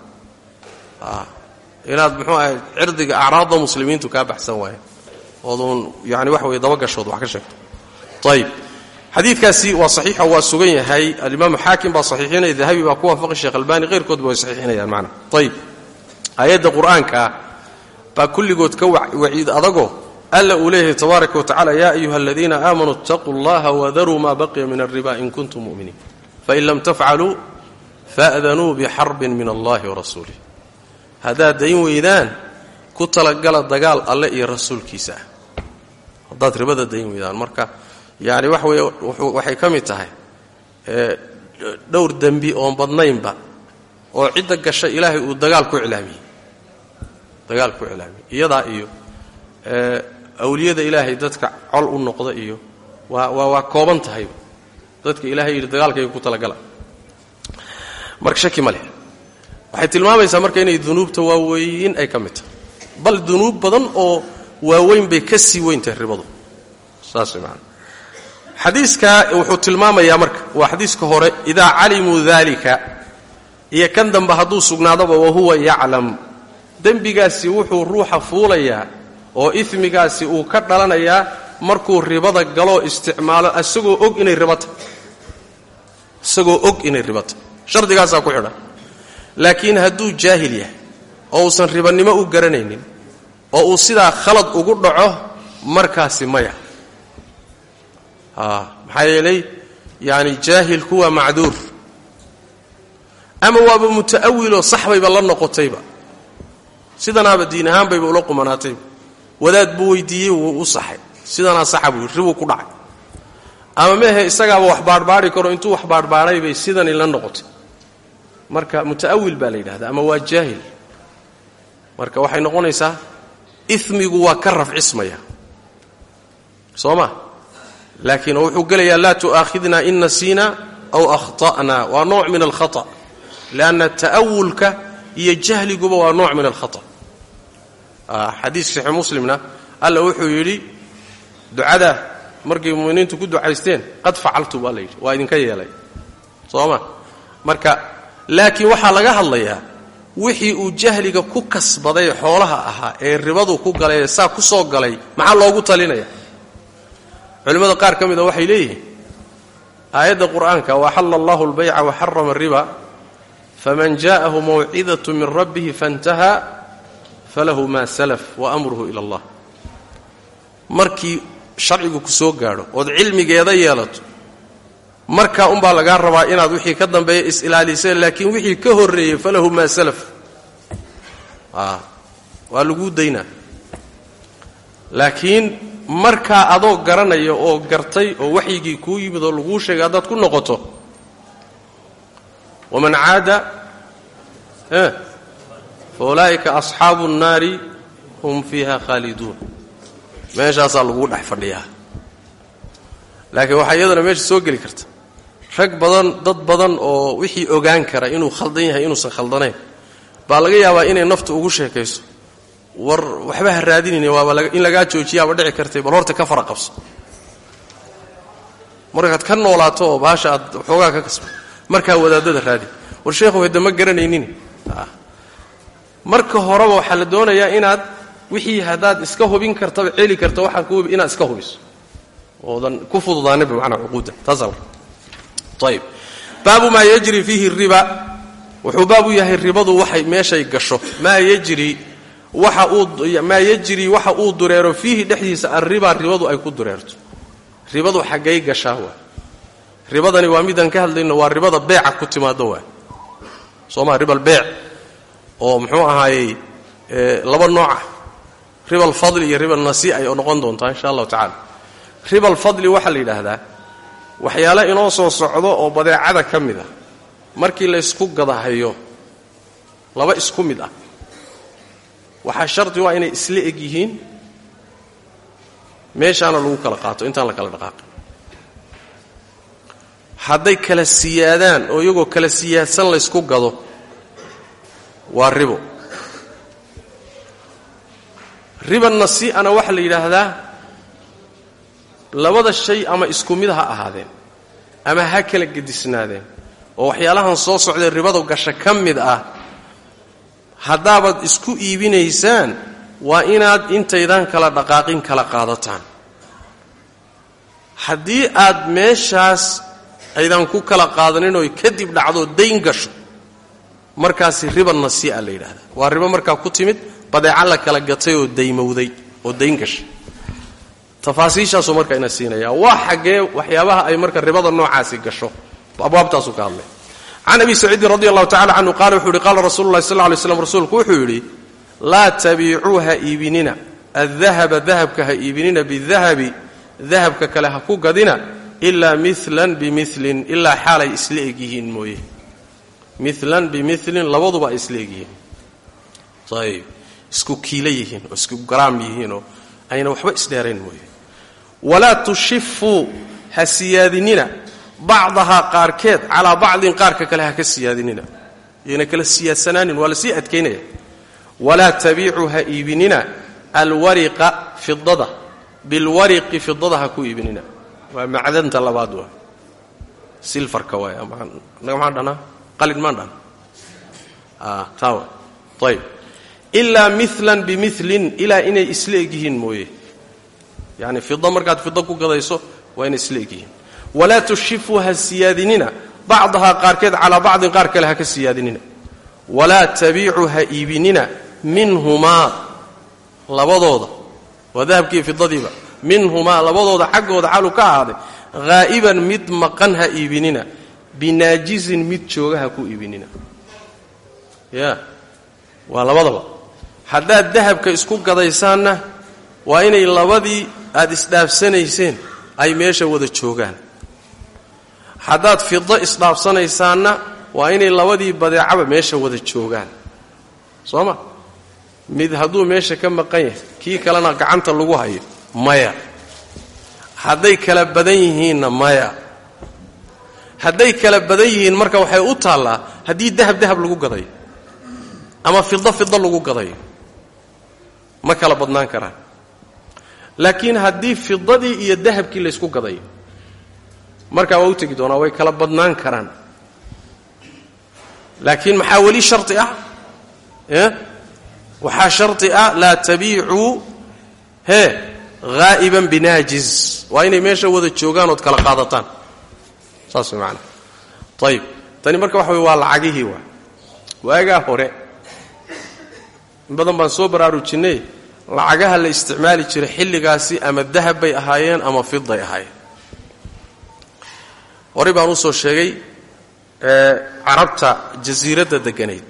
Inaad muxuu ahay cirdiga acraadda muslimiintu kaa baxsan waaya ooduun yani waxa weye dabagashood wax ka sheegto. Ayib xadiidkaasi waa saxiixa waa sugan yahay. Alimaamu xaakim baa saxiixinaya dahabi baa ku waafaqay sheekh albaani keyrkoodba way saxiixinayaan macna. Ayib aayadda qur'aankaa baa kulligood ka waciid adagoo alla uu leeyahay tabaaraka wa tacala yaa ayuha aladiina aamanuu itaquu allaha wadaruu maa baqiya min alriba in kuntum mu'miniin. Fain lam tafcaluu fa'danuu bixarbin min allahi warasuulih haddaad dayn weydaan ku talagala dagaal alle iyo rasuulkiisa ah. Haddaad ribada dayn weydaan marka yani waxa weeye waxay ka mid tahay dhowr dembi oon badnaynba oo cidda gasha ilaahay uu dagaal ku iclaamiyey dagaal ku iclaamiyey iyadaa iyo awliyada ilaahay dadka col u noqda iyo waa waa kooban tahayba dadka ilaahay yidhi dagaalkayga ku talagala. Marka shaki ma leh. Waxay tilmaamaysaa marka inay dunuubta waaweyn ay ka mid tahay. Bal dunuub badan oo waaweyn bay ka sii weyn tahay ribadu. Saas man xadiiska wuxuu tilmaamayaa marka waa xadiiska hore idaa calimuu dalika iyo kan dambe hadduu sugnaadoba wahuwa yaclam. Dembigaasi wuxuu ruuxa fuulayaa oo ifmigaasi uu ka dhalanayaa markuu ribada galoo isticmaalo isagoo og inay ribata. Isagoo og inay ribata. Shardigaasaa ku xidhan laakiin hadduu jaahil yahay oo uusan ribanimo u garanaynin oo uu sidaa khalad ugu dhaco markaasi maya maxaa yeelay yaani jaahilku waa macduur. Ama waaba muta'awiloo sax bayba la noqotayba. Sidanaaba diin ahaan bayba ula qumanaatayba. Wadaad buu weydiiyey wuu u saxay. Sidanaa saxa buu ribuu ku dhacay. Ama meehe isagaaba wax baadhbaadhi karo intuu wax baadhbaadhay bay sidani la noqotay. Marka muta'awil baa la yidhahdaa ama waa jaahil. Marka waxay noqonaysaa imigu waa ka rafcismaya. Soo ma laakiin wuxuu gelayaa laa tu'aakhidna in nasiina aw akhta'na waa nooc min alkhata. Lianna ta'awulka iyo jahliguba waa nooc min alkhata. Xadiiska saxiix muslimna alla wuxuu yidhi ducada markay muminiintu ku ducaysteen qad facaltu baa la yidhi. Waa idinka yeelay. Soo ma? Marka laakiin waxaa laga hadlayaa wixii uu jahliga ku kasbaday xoolaha ahaa ee ribadu ku galay ee saa ku soo galay maxaa loogu talinaya culimmada qaar ka mida waxay leeyihiin aayadda qur'aanka waxalla allahu albayca waxarama ariba faman jaءahu mawcidatu min rabbihi faاntaha falahu ma salaf waamruhu ila allah. Markii sharcigu ku soo gaadho ood cilmigeeda yeelato markaa unbaa lagaa rabaa inaad wixii ka dambeeya is-ilaaliseen laakiin wixii ka horreeyey falahu maa salaf. Waa laguu daynaa laakiin markaa adoo garanaya oo gartay oo waxyigii kuu yimid oo laguu sheegay haddaad ku noqoto waman caada fa ulaa'ika asxaabu nnaari hum fiiha khaaliduun. Meeshaasaa laguu dhex fadhiyaa. Laakiin waxaa iyadana meesha soo geli karta. Rag badan dad badan oo wixii ogaan kara inuu khaldan yahay inuusan khaldanayn baa laga yaabaa inay naftu ugu sheekayso war waxba ha raadinayna waaba in lagaa joojiyaaba dhici kartay bal horta ka fara qabso. Markaad ka noolaato oo baasha aad waxoogaa ka kasba markaa wadaadada raadi. War sheekhu hadda ma garanaynin. Marka horeba waxaa la doonayaa inaad wixii haddaad iska hubin kartaba celi karta waxaad ku inaad iska hubiso. Oodan ku fududaaninba macnaa cuquudda taasaa ayb baabu maa yajri fiihi riba. Wuxuu baabu yahay ribadu waxay meeshay gasho. Maa yajri maa yajri waxa uu dureero fiihi dhexdiisa alriba ribadu ay ku dureerto. Ribadu xaggay gashaa waa. Ribadani waa midaan ka hadlayno waa ribada beeca ku timaado waa. Soo maa riba albeec oo muxuu ahaayey laba nooca riba alfadli iyo riba alnasii'a ay noqon doontaa insha allahu tacala riba alfadli waxaa la yidhaahdaa waxyaale inoo soo socdo oo badeecada ka mid ah. Markii la ysku gadahayo laba isku mid ah waxaa shardi waa inay isla eg yihiin meeshaana lagu kala qaato intaan la kala dhaqaaqin. Hadday kala siyaadaan oo iyagoo kala siyaadsan laysku gado waa ribo. Riba nasii'ana waxaa la yidhaahdaa labada shay ama isku mid ha ahaadeen ama ha kala gedisnaadeen oo waxyaalahan soo socdee ribadu gasha ka mid ah haddaabaad isku iibinaysaan waa inaad intaydaan kala dhaqaaqin kala qaadataan. Haddii aad meeshaas aydan ku kala qaadanin oy kadib dhacdo dayn gasho markaasi riba nasii'a la yidhahdaa waa ribo markaa ku timid badeeca la kala gatay oo daymowday oo dayn gashay. Tafaasiishaasuu marka ina siinaya waa xaggee waxyaabaha ay marka ribada noocaasi gasho. Abwaabtaasuu ka hadlay can abi saciidin radi allahu tacala canhu qaala wuxuu yihi qaala rasulu llahi sal ly slam rasuulku wuxuu yidhi laa tabiicuu ha iibinina addahaba dahabka ha iibinina bidahabi dahabka kale ha ku gadina ilaa milan bimilin ilaa xaalay isla eg yihiin mooye milan bimilin labaduba ay isla eg yihiin ayb isku kiila yihiin oo isku garaam yihiinoo ayna waxba isdheerayn mooye walaa tushifuu ha siyaadinina bacdahaa qaarkeed calaa bacdin qaarka kale ha ka siyaadinina. Yayna kala siyaadsanaanin waa la sii adkaynaya walaa tabiicuu ha alwariqa fidada bilwariqi fidada ku iibinina. Waa macdanta labaad waa. Silfarka waay naga maxaan dhanaa qalin maan dhan taa ayb ilaa milan bimilin ilaa inay isla mooye. Yani fida markaad fida ku gadayso waa inay isla walaa tushifuu ha siyaadinina. Bacdahaa qaarkeed calaa bacdin qaar kale ha ka siyaadinina. Walaa tabiicuu ha iibinina minhumaa labadooda. Waa dahabkiiyo fidadiiba minhumaa labadooda xaggooda xalu ka ahaaday. Haa'iban mid maqan ha iibinina. Binaajizin mid jooga ha ku iibinina. Ya. Waa labadaba. Haddaad dahabka isku gadaysaanna waa inay labadii aad isdhaafsanayseen ay meesha wada joogaan haddaad fido isdhaafsanaysaanna waa inay labadii badeecaba meesha wada joogaan. Soo ma? Mid hadduu meesha ka maqan yahay kii kalena gacanta lagu hayo maya. Hadday kala badan yihiinna maya. Hadday kala badan yihiin marka waxay u taallaa haddii dahab dahab lagu gadayo ama fido fido lagu gadayo ma kala badnaan karaan. Laakiin haddii fidadii iyo dahabkii laysku gadayo markaa waa u tegi doonaa way kala badnaan karaan. Laakiin maxaa weli sharti ah? Waxaa sharti ah laa tabiicuu hee haa'iban binaajiz waa inay meesha wada joogaan ood kala qaadataan. Saas way ayib tani marka waxa waa lacagihii waa. Waagaa hore in badan baan soo baraarujinnay lacagaha la isticmaali jiray xilligaasi ama dahab bay ahaayeen ama fiday ahaayeen horey baan u soo sheegay carabta jasiiradda degganayd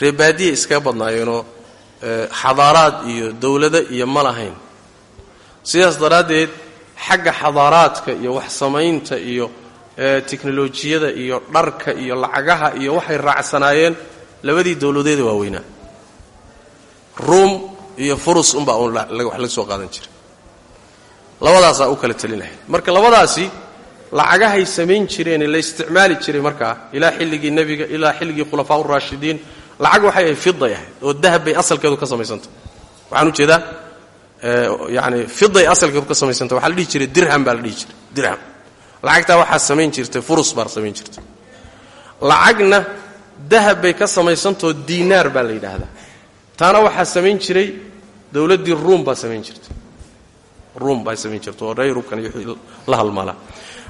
reebaadiya iskaga badnaayeenoo xadaaraad iyo dowlado iyo ma lahayn. Sidaas daraaddeed xagga xadaaraadka iyo wax samaynta iyo teknolojiyada iyo dharka iyo lacagaha iyo waxay raacsanaayeen labadii dowladeeda waaweynaa ruum iyo furus unbaa un wax laga soo qaadan jiray. Labadaasaa u kala telinahay marka labadaasi lacagahay samayn jireen la isticmaali jiray markaa ilaa xilligii nebiga ilaa xilligii khulafaa uraashidiin lacag waxay ahayd fiday ahayd oo dahab bay asalkeedu ka samaysantah waxaan u jeedaa yani fiday asalkeedu ka samaysantah waxaa la dhihi jiray dirham baa la dhihi jiray dirham. Lacagtaa waxaa samayn jirtay furus baa samayn jirtay lacagna dahab bay ka samaysantahoo diinaar baa la yidhaahdaa. Taana waxaa samayn jiray dowladdii ruum baa samayn jirtay ruum baa samayn jirta oo reyrubkan la halmaalaa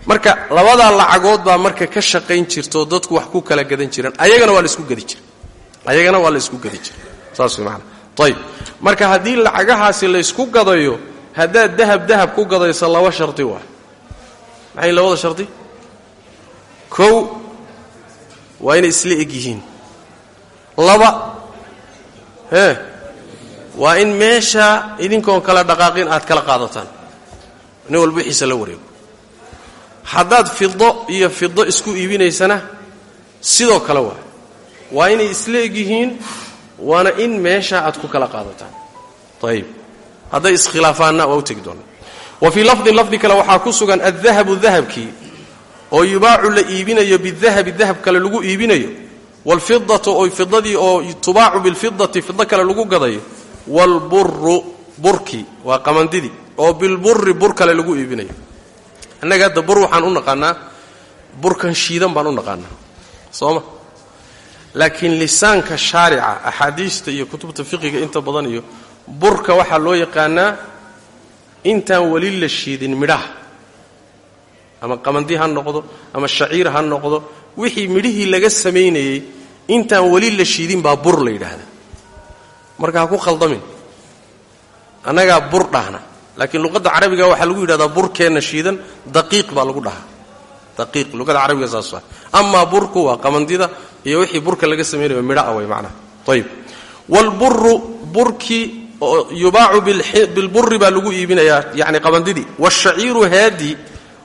marka labadaa lacagood baa marka ka shaqayn jirtaoo dadku wax ku kala gadan jireen ayagana waa la isku gadi jiray. Ayagana waa la isku gadi jiray. Saas way macanaa ayib marka haddii lacagahaasi laysku gadayo haddaad dahab dahab ku gadayso laba shardi waa. Maxay labada shardi kow waa inay isla eg yihiin. Laba hee waa in meesha idinkoon kala dhaqaaqin aad kala qaadataan. Nin walba wixiisa la wareego haddaad fido iyo fido isku iibinaysana sidoo kale waa. Waa inay isla eg yihiin waana in meesha aad ku kala qaadataan. Ayib hadday iskhilaafaanna waa u tegi doonaa. Wa fii lafdin lafdi kale waxaa ku sugan addahabu dahabkii oo yubaacu la iibinayo bidahabi dahab kale lagu iibinayo waalfidatu oo fidadii oo tubaacu bilfidati fido kale lagu gadayo waalburu burkii waa qamandidii oo bilburi bur kale lagu iibinayo annaga hadda bur waxaan u naqaanaa burkan shiidan baan u naqaanaa. Sooma? Laakiin lisaanka shaarica axaadiista iyo kutubta fiqiga inta badan iyo burka waxaa loo yaqaanaa intaan weli la shiidin midhaha. Ama qamandi ha noqdo ama shaciir ha noqdo wixii midhihii laga samaynayey intaan weli la shiidin baa bur la yidhaahdaa. Marka ha ku khaldamin annagaa bur dhahna laakiin luqadda carabiga waxaa lagu yidhahdaa burkeenna shiidan daqiiq baa lagu dhahaa. Daqiiq luqada carabiga saas ah amaa burku waa qamandida iyo wixii burka laga samaynayo midhaa way macnaha. Ayib waalburu burkii yubaacu bilburi baa lagu iibinayaa yani qabandidii waashaciiru heedii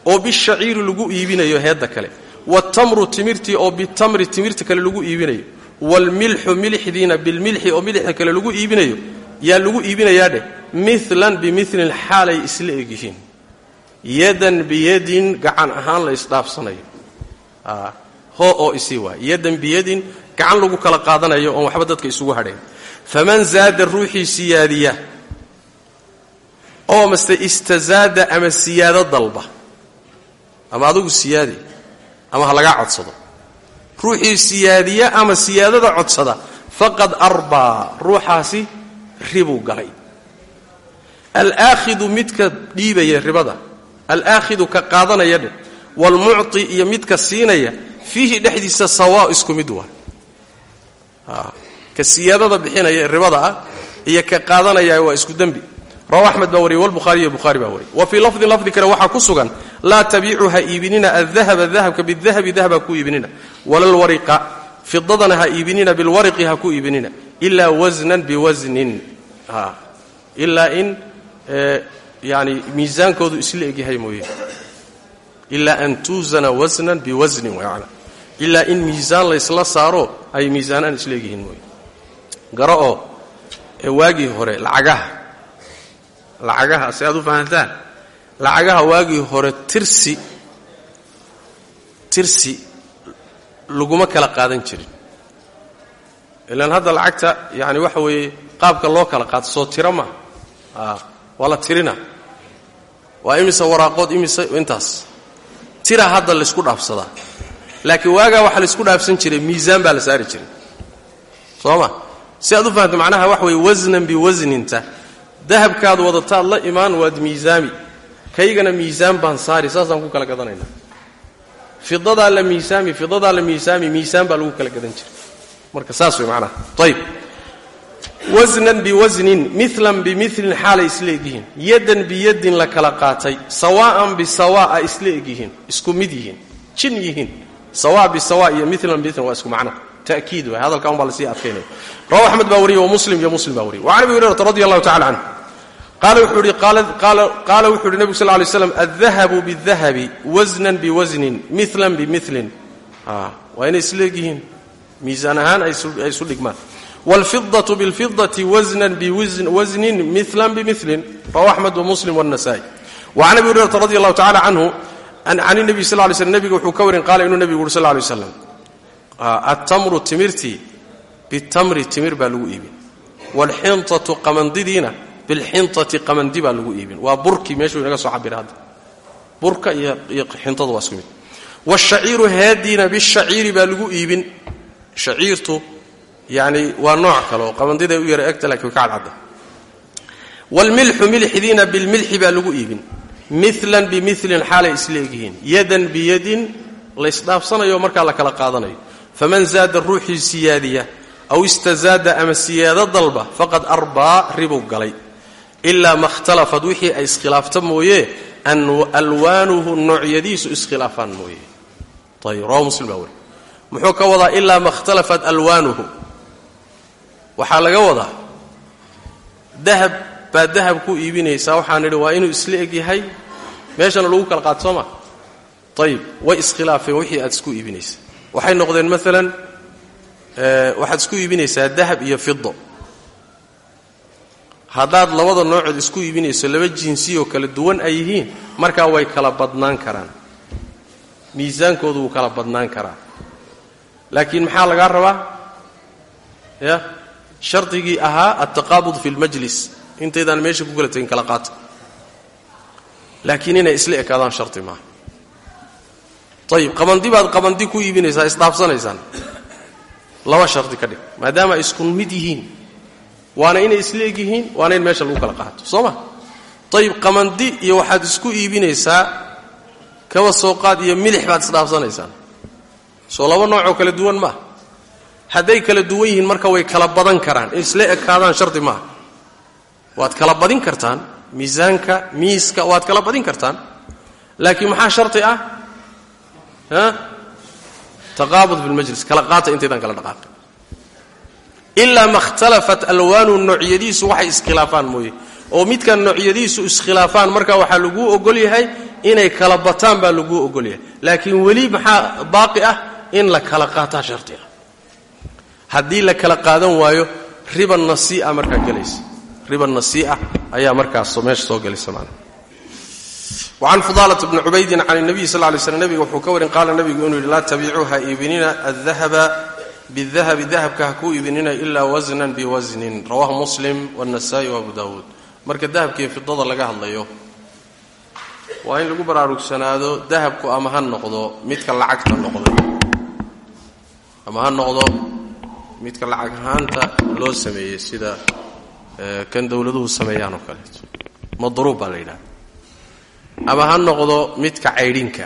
oo bishaciiri lagu iibinayo heedda kale. Waatamru timirtii oo bitamri timirta kale lagu iibinayo. Waalmilxu milixdiina bilmilxi oo milixda kale lagu iibinayo yaa lagu iibinayaa dheh milan bimilin xaalay isla egyihiin. Yadan biyadin gacan ahaan la isdhaafsanayo. Ho oo isii waay. Yadan biyadin gacan lagu kala qaadanayo oon waxba dadka isugu hadhayn faman zaada ruuxii siyaadiya? Oo mase istazaada ama siyaado dalba? Ama adugu siyaadi? Ama ha lagaa codsado? Ruuxii siyaadiya ama siyaadada codsada? Faqad arbaa. Ruuxaasi ribuu galay. Alaakhidu midka dhiibaya ribada. Alaakhidu ka qaadanaya dheh. Waalmucti iyo midka siinaya fiihi dhexdiisa sawaa isku mid waa. Ka siyaadada bixinaya ribada ah iyo ka qaadanaya waa isku dembi. Rawa axmed baa wariyey walbukhaari iyo bukhaari wa fii lafdin lafdi kale waxaa ku sugan laa tabiicu ha iibinina adahaba dahabka bidahabi dahab ha ku iibinina. Walalwariqa fidadana ha iibinina bilwariqi ha ku iibinina ilaa wasnan biwasnin ilaa in yani miisaankoodu isla egyahay mooye. Ilaa an tuusana wasnan biwasnin mana ilaa in miisaan laysla saaro ay miisaanaan isleegyihiin mooye. Garo oo ee waagii hore lacagaha. Lacagaha si aad u fahantaan. Lacagaha waagii hore tirsi. Tirsi laguma kala qaadan jirin ilaan hadda lacagta yani waxa weeye qaabka loo kala qaato soo tiro ma waa la tirina. Waa imise waraaqood imise intaas. Tira hadda laysku dhaafsadaa laakiin waagaa waxa laysku dhaafsan jiray miisaan baa la saari jiray. Soo si aad u fahamto macnaha waxa weye wasnan biwasninta dahabkaad wadataad la imaan waad miisaami. Kaygana miisaan baan saari saasaan ku kala gadanaynaa. Fidadaa la miisaami fidadaa la miisaami miisaan baa lagu kala gadan jiray marka saas way macnaha. Ayb wasnan biwasnin milan bimilin xaalay isla egyihiin. Yadan biyadin la kala qaatay. Sawaa'an bisawa'a isla egyihiin isku mid yihiin jin yihiin. Sawa bisawa iyo milan bimilin waa isku macno. Ta'kiid waay. Hadalkan un baa la sii adkaynaya rawahu axmed baa wariyey wa muslim iyo muslim baa wariyey. Wa can abi hurayrata radi allahu tacala canhu qaala wuxuu ihi qaala wuxuu ihi nebigu sal ly slam aldahabu bidahabi wasnan biwasnin milan bimilin waa inay isla egyihiin miisaan ahaan ay isu dhigmaan wاlfidaة bاlfidaةi wasnan biwasnin mila bimilin rawahu axmed wamuslim wالnasa'i وcan abi hurayrata radi allahu tacala canhu can الnebi sal ly slm nebiga wuxuu ka warin qaala inuu nebigu uri sal lay slam attamru timirtii bitamri timir baa lagu iibin wاlxinطaةu qamandidiina bilxinطati qamandi baa lagu iibin waa burkii meeshuu inaga soo cabira hadda burka iyo xintada waa isku mid wاshaciiru haadiina bالshaciiri baa lagu iibin shaciirtu yani waa nooc kale oo qabandiday u yara egta lakiin ka cadcadda. Wاlmilxu milxidiina bilmilxi baa lagu iibin. Milan bimilin xaalay isla egyihiin yadan biyadin laysdhaafsanayo markaa la kala qaadanayo. Faman zaada ruuxii siyaadiya aw istazaada ama siyaado dalba faqad arbaa ribuu galay. Ilaa ma khtalafad wixii ay iskhilaafta mooye alwaanuhu noocyadiisu iskhilaafaan mooye. Ayb rawa muslim baa wari muxuu ka wadaa ilaa ma khtalafat alwaanuhu. Waxaa laga wadaa dahab baad dahab ku iibinaysaa. Waxaan nidhi waa inuu isla eg yahay? Meeshana lagu kala qaato soo ayib way iskhilaafeen wixii aad isku iibinaysaa waxay noqdeen maalan waxaad isku iibinaysaa dahab iyo fido haddaad labada noocood isku iibinayso laba jinsiyoo kala duwan ay yihiin markaa way kala badnaan karaan. Miisaankoodu wuu kala badnaan karaa laakiin maxaa lagaa rabaa? Ya? Shardigii ahaa altaqaabud fi lmajlis intaydaan meesha ku kala tegin kala qaata laakiin inay isla ekaadaan shardi maaha. Ayib qabandi baad qabandi ku iibinaysaa isdhaafsanaysaan. Laba shardi ka dhig maadaama isku mid yihiin. Waana inay isla eg yihiin waana in meesha lagu kala qaato. Soo ma? Ayib qabandi iyo waxaad isku iibinaysaa kaba sooqaad iyo milix baad isdhaafsanaysaan soo laba noocoo kala duwan maaha hadday kala duwan yihiin marka way kala badan karaan. Isla ekaadaan shardi maaha waad kala badin kartaan. Miisaanka miiska waad kala badin kartaan. Laakiin maxaa shardi ah? Taqaabud fi lmajlis kala qaata intaydaan kala dhaqaaqin ilaa ma khtalafat alwaanu noocyadiisu waxay iskhilaafaan mooye. Oo midkan noocyadiisu iskhilaafaan marka waxaa laguu ogol yahay inay kala bataan baa laguu ogol yahay. Laakiin weli maxaa baaqi ah in la kala qaataa shardi ah haddii la kala qaadan waayo riba nasii'a markaa gelaysa. Riba nasii'a ayaa markaas meesha soo gelaysa macnaha wacan fudaalata bni cubaydin can nabiyi sal lay slm nebiga wuxuu ka warin qaala nebigu inuu yidhi laa tabicuu ha iibinina adahaba bidahabi dahabka ha kuu iibinina ilaa wasnan biwasnin rawahu muslim wاnasaa'i wabu dawuud marka dahabkii fidada laga hadlayo waa in lagu baraarugsanaado dahabku ama ha noqdo midka lacagta noqdo ama ha noqdo midka lacag ahaanta loo sameeyey sida kan dowladuhu sameeyaan oo kaleeto madruub baa la yidhaha ama ha noqdo midka caydhinka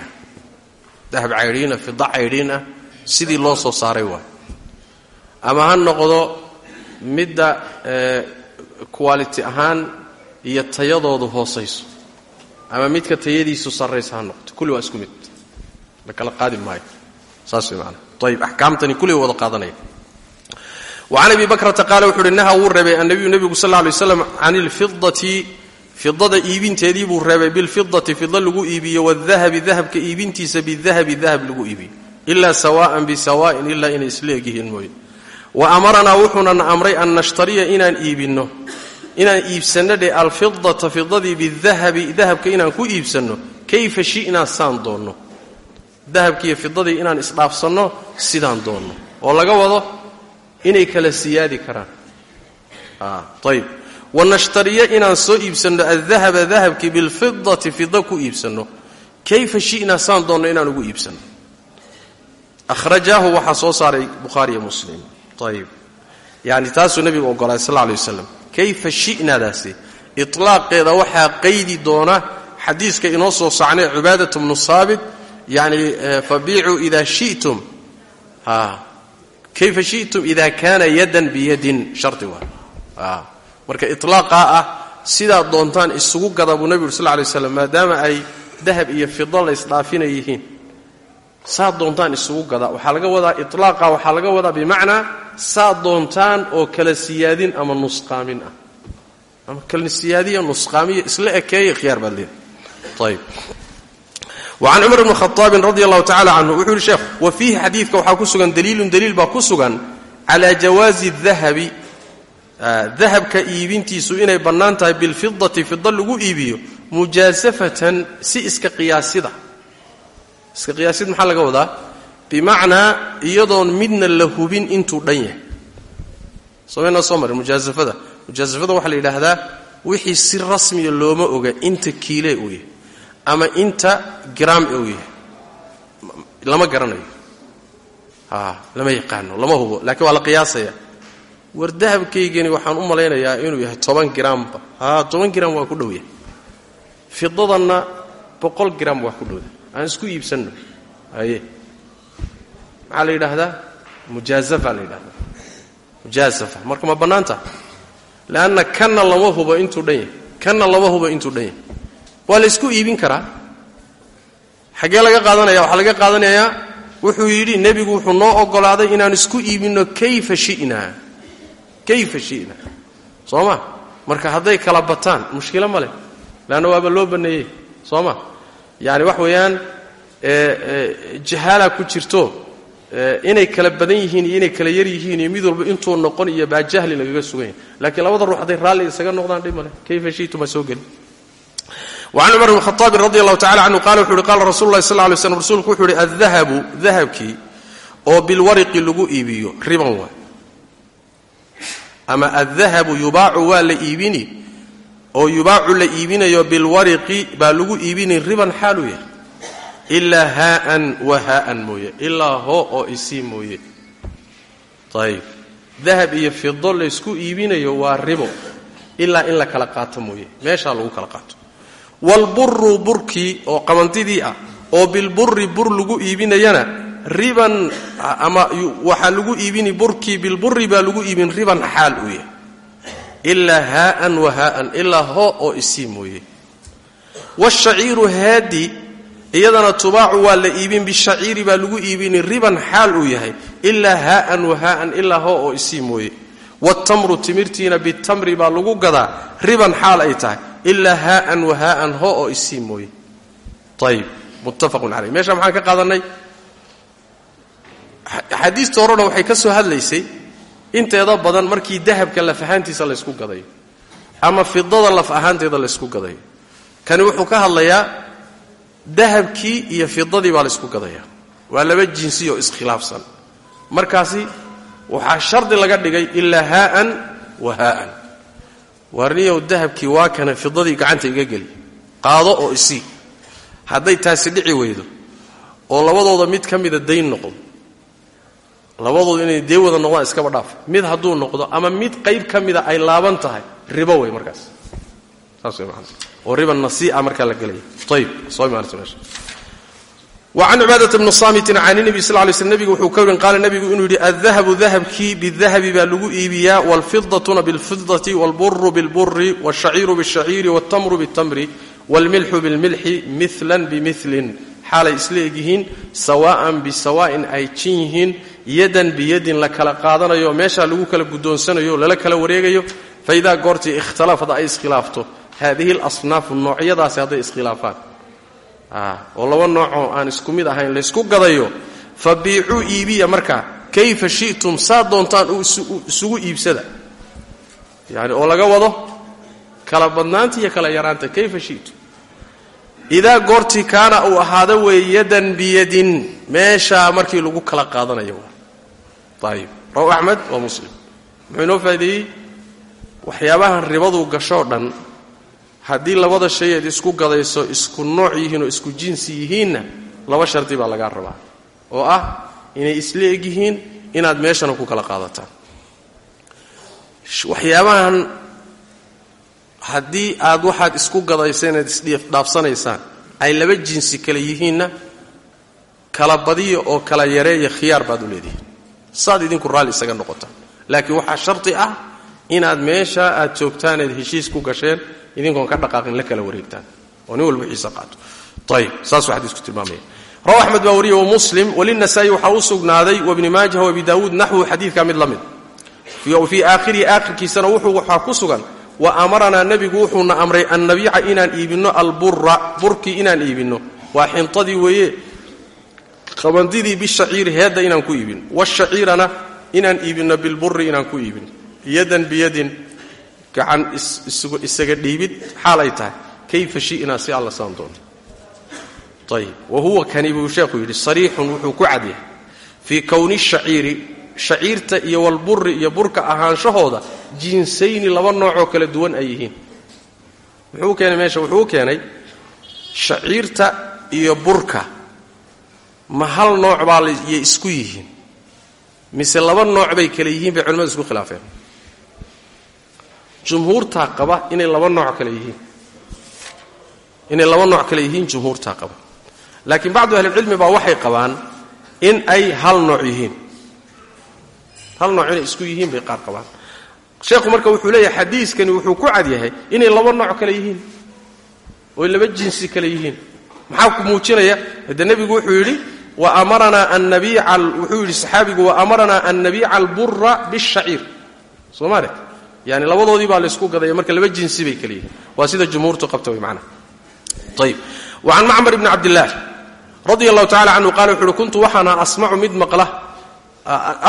dahab caydhiina fida caydhiin ah sidii loo soo saaray waay ama ha noqdo midda quality ahaan iyo tayadoodu hoosayso. Ama midka tayadiisu sarraysa ha noqoto. Kulli waa isku mid. La kala qaadi maayo. Saas way maanaa wacan abi bakrata qaala wuxu uhi naha wuu reebay annabiyu nebigu sal lay waslam can ilfidati fidada iibinteedii buu reebay bilfidati fida lagu iibiyo wadahabi dahabka iibintiisa bidahabi dahab lagu iibiyo. Ilaa sawaa'an bisawaa'in ilaa inay isla egyihiin mooye. Wa amaranaa wuxuunana amray an nashtariya inaan iibinno inaan iibsanno dhe alfidata fidadii bidahabi dahabka inaan ku iibsanno. Kayfa shi'naa saan doonno dahabkiiyo fidadii inaan isdhaafsanno sidaan doonno. Oo laga wado inay kala siyaadi karaan. Ayb wanashtariya inaan soo iibsanno aldahaba dahabkii bilfidati fida ku iibsanno. Kayfa shi'naa saan doonno inaan ugu iibsanno. Akhrajaahu waxaa soo saaray bukhaariyo muslim. Ayb yani taasuu nebigu ogolaaday sal alay waslam kayfa shi'naadaasi itlaaqeeda waxaa qaydi doona xadiiska inoo soo sacnay cubaadat bnu saabit yani fabiicuu ida shi'tum kayfa shi'tum ida kaana yadan biyadin shardi waa marka iطlaaqaa ah sidaad doontaan isugu gada buu nebigu sal lay slam maadaama ay dahab iyo fido la isdhaafina yihiin saad doontaan isugu gada waxaa laga wadaa iطlaaqa waxaa laga wadaa bimacnaa saad doontaan oo kala siyaadin ama nusqaamin ah ama kala siyaadiya nusqaamiya isla ekeeya khiyaar baad ayb wacan cumar bni khaaabin radi allahu tacala canhu wuxuu yihi sheekhu wa fiihi xadiidka waxaa ku sugan daliilun daliil baa ku sugan calaa jawaazi dahabi dahabka iibintiisu inay bannaan tahay bilfidati fida lagu iibiyo mujaasafatan si iska qiyaasida iska qiyaasid maxaa laga wadaa bimacnaa iyadoon midna la hubin intuu dhan yahay somaynaa soo marin mujaasafada mujaasafada waxaa la yidhaahdaa wixii si rasmiya looma oga inta kiile uu yahay ama inta gram uu yahay. Lama garanayo. Lama yaqaano lama hubo laakiin waa la qiyaasaya. War dahabkaygani waxaan u malaynayaa inuu yahay toban gramba haa toban gram waa ku dhow yahay. Fidadanna boqol gram waa ku dhowda aan isku iibsanno. Haye. Maxaa la yidhaahdaa? Mujaasafa la yidhahdaa mujaasafa marka ma bannaanta? Leanna kanna lama hubo intuu dhan yahay. Kanna lama hubo intuu dhan yahay waa la ysku iibin karaa. Xaggee laga qaadanaya waxaa laga qaadanayaa wuxuu yidhi nebigu wuxuu noo ogolaaday inaan isku iibinno kayfa shi'naa kayfa shi'na. Soo ma? Marka hadday kala bataan mushkilo ma leh. Leanna waaba loo banneeyey soo ma? Yacani wax weeyaan jahaala ku jirto inay kala badan yihiin iyo inay kala yar yihiin iyo mid walba intuu noqon iyo baa jahli lagaga sugan yahay. Laakiin labada ruux hadday raalli isaga noqdaan dhib maleh kayfa shi'tum soo geli wacan cumar bn khaaabin radi allahu tacala canhu qala wuxu uhi qala rasulu lahi sal ly slm rasuulku wuxuu uhi addahabu dahabkii oo bilwariqi lagu iibiyo riban waay ama addahabu yubaacu waa la iibini oo yubaacu la iibinayo bilwariqi baa lagu iibini riban xaaluu yahay ilaa haaan wa haaan mooye ilaa hoo oo isii mooye ayb dahab iyo fido laysku iibinayo waa ribo ilaa in la kala qaato mooye meeshaa lagu kala qaato walburu burkii oo qabantidii ah oo bilburi bur lagu iibinayana riban ama waxaa lagu iibini burkii bilburi baa lagu iibin riban xaal uu yahay. Ilaa haaan wa haaan ilaa hoo oo isii mooye. Washaciiru haadi iyadana tubaacu waa la iibin bishaciiri baa lagu iibini riban xaal uu yahay. Ilaa haaan wa haaan ilaa hoo oo isii mooye. Watamru timirtiina bitamri baa lagu gadaa riban xaal ay tahay ilaa haaan wa haaan hoo oo isii mooye. Ayib muttafaqun caleyh meesha maxaan ka qaadanay xadiista horena waxay ka soo hadlaysay inteeda badan markii dahabka laf ahaantiisa laysku gadayo ama fidada laf ahaanteeda laysku gadayo kani wuxuu ka hadlayaa dahabkii iyo fidadii baa laysku gadaya. Waa laba jinsi oo iskhilaafsan. Markaasi waxaa shardi laga dhigay ilaa haaan wa haaan waarniyow dahabkii waa kana fidadii gacanta iga geli. Qaado oo isii hadday taasi dhici weydo oo labadooda mid ka mida dayn noqdo labadooda inay dee wada noqdaan iskaba dhaaf. Mid hadduu noqdo ama mid qayb ka mida ay laaban tahay ribo wey markaas. Saas way maanta. Oo riba nasii'a markaa la gelaya ayib soo imaanaysa meesha wacan cibaadata bni saamitin can nebi sal lay slm nebigu wuxuu ka warin qaala nebigu inuu yidhi addahabu dahabkii bidahabi baa lagu iibiyaa waalfidatuna bilfidati waalburu bilburi waalshaciiru bishaciiri waaltamru bitamri waalmilxu bilmilxi milan bimilin xaalay isla egyihiin sawaa'an bisawaa'in ay jin yihiin yadan biyadin la kala qaadanayo meeshaa lagu kala guddoonsanayo lala kala wareegayo faidaa goortii ikhtalafad ay iskhilaafto haadihi alasnaafu noocyadaasi hadday iskhilaafaan oo laba noocoo aan isku mid ahayn laysku gadayo. Fa biicuu iibiya markaa kayfa shi'tum? Saa doontaan isugu iibsada. Yani oo laga wado kala badnaanta iyo kala yaraanta kayfa shi'tum? Idaa goortii kaana uu ahaado weeye yadan biyadin meeshaa markii lagu kala qaadanayo. Ayib raw axmed waa muslim. Muxuu inoo faa'ideeyey? Waxyaabahan ribadu gashoo dhan haddii labada shay eed isku gadayso isku nooc yihiin oo isku jinsi yihiinna laba shardi baa lagaa rabaa. Oo ah inay isla yihiin inaad meeshana ku kala qaadataan. Waxyaabahan haddii aad waxaad isku gadaysa inaad isdhaafsanaysaan ay laba jinsi kale yihiinna kala badiya oo kala yareeya khiyaar baad u leedihiin. Saad idinku raalli isaga noqotaan. Laakiin waxaa sharti ah inaad meesha aad joogtaan eed heshiis ku gasheen idinkoon ka dhaqaaqin la kala wareegtaan. Oo nin walba xiisa qaato. Ayib saasuu xadiisku tilmaamaya. Rawa axmed baa wariye wamuslim walinasaa'i waxaa u sugnaaday wabni maajah wabi daawuud naxwu xadiidka mid la mid fii aakhirihi aakhirkiisana wuxuu waxaa ku sugan wa amaranaa nebigu wuxuuna amray an nabiica inaan iibinno albura burkii inaan iibinno. Waa xintadii weeye qabandidii bishaciiri heedda inaan ku iibin. Washaciirana inaan iibinno bilburi inaan ku iibin. Yadan biyadin gacan isaga dhiibid xaal ay tahay. Kayfa shi'naa si alla saan doonto ayib wa huwa kani buu sheekhu yidhi sariixun wuxuu ku cadyahay fii kowni shaciiri shaciirta iyo walburi iyo burka ahaanshahooda jinsayni laba noocoo kala duwan ay yihiin. Muxuu keenay meesha wuxuu keenay shaciirta iyo burka. Ma hal nooc baa yay isku yihiin? Mise laba nooc bay kale yihiin bay culimmadu isku khilaafeen jumhuurtaa qaba inay laba nooc kale yihiin. Inay laba nooc kale yihiin jumhuurtaa qaba. Laakiin bacdu ahlilcilmi baa waxay qabaan in ay hal nooc yihiin. Hal nooc inay isku yihiin bay qaar qabaan. Sheekhu marka wuxuu leeyahay xadiiskani wuxuu ku cad yahay inay laba nooc kale yihiin. Oy laba jinsi kale yihiin. Maxaa ku muujinaya? Hadde nebigu wuxuu yidhi wa amaranaa an nabiica wuxuu yidhi saxaabigu wa amaranaa an nabiica albura bishaciir soo maale yani labadoodii baa laysku gadaya marka laba jinsi bay kale yihiin waa sida jumhuurtu qabta way macnaha ayib wa can macmar ibni cabdillaah radia allahu tacala canhu qaala wuxu kuntu waxaana asmacu mid maqla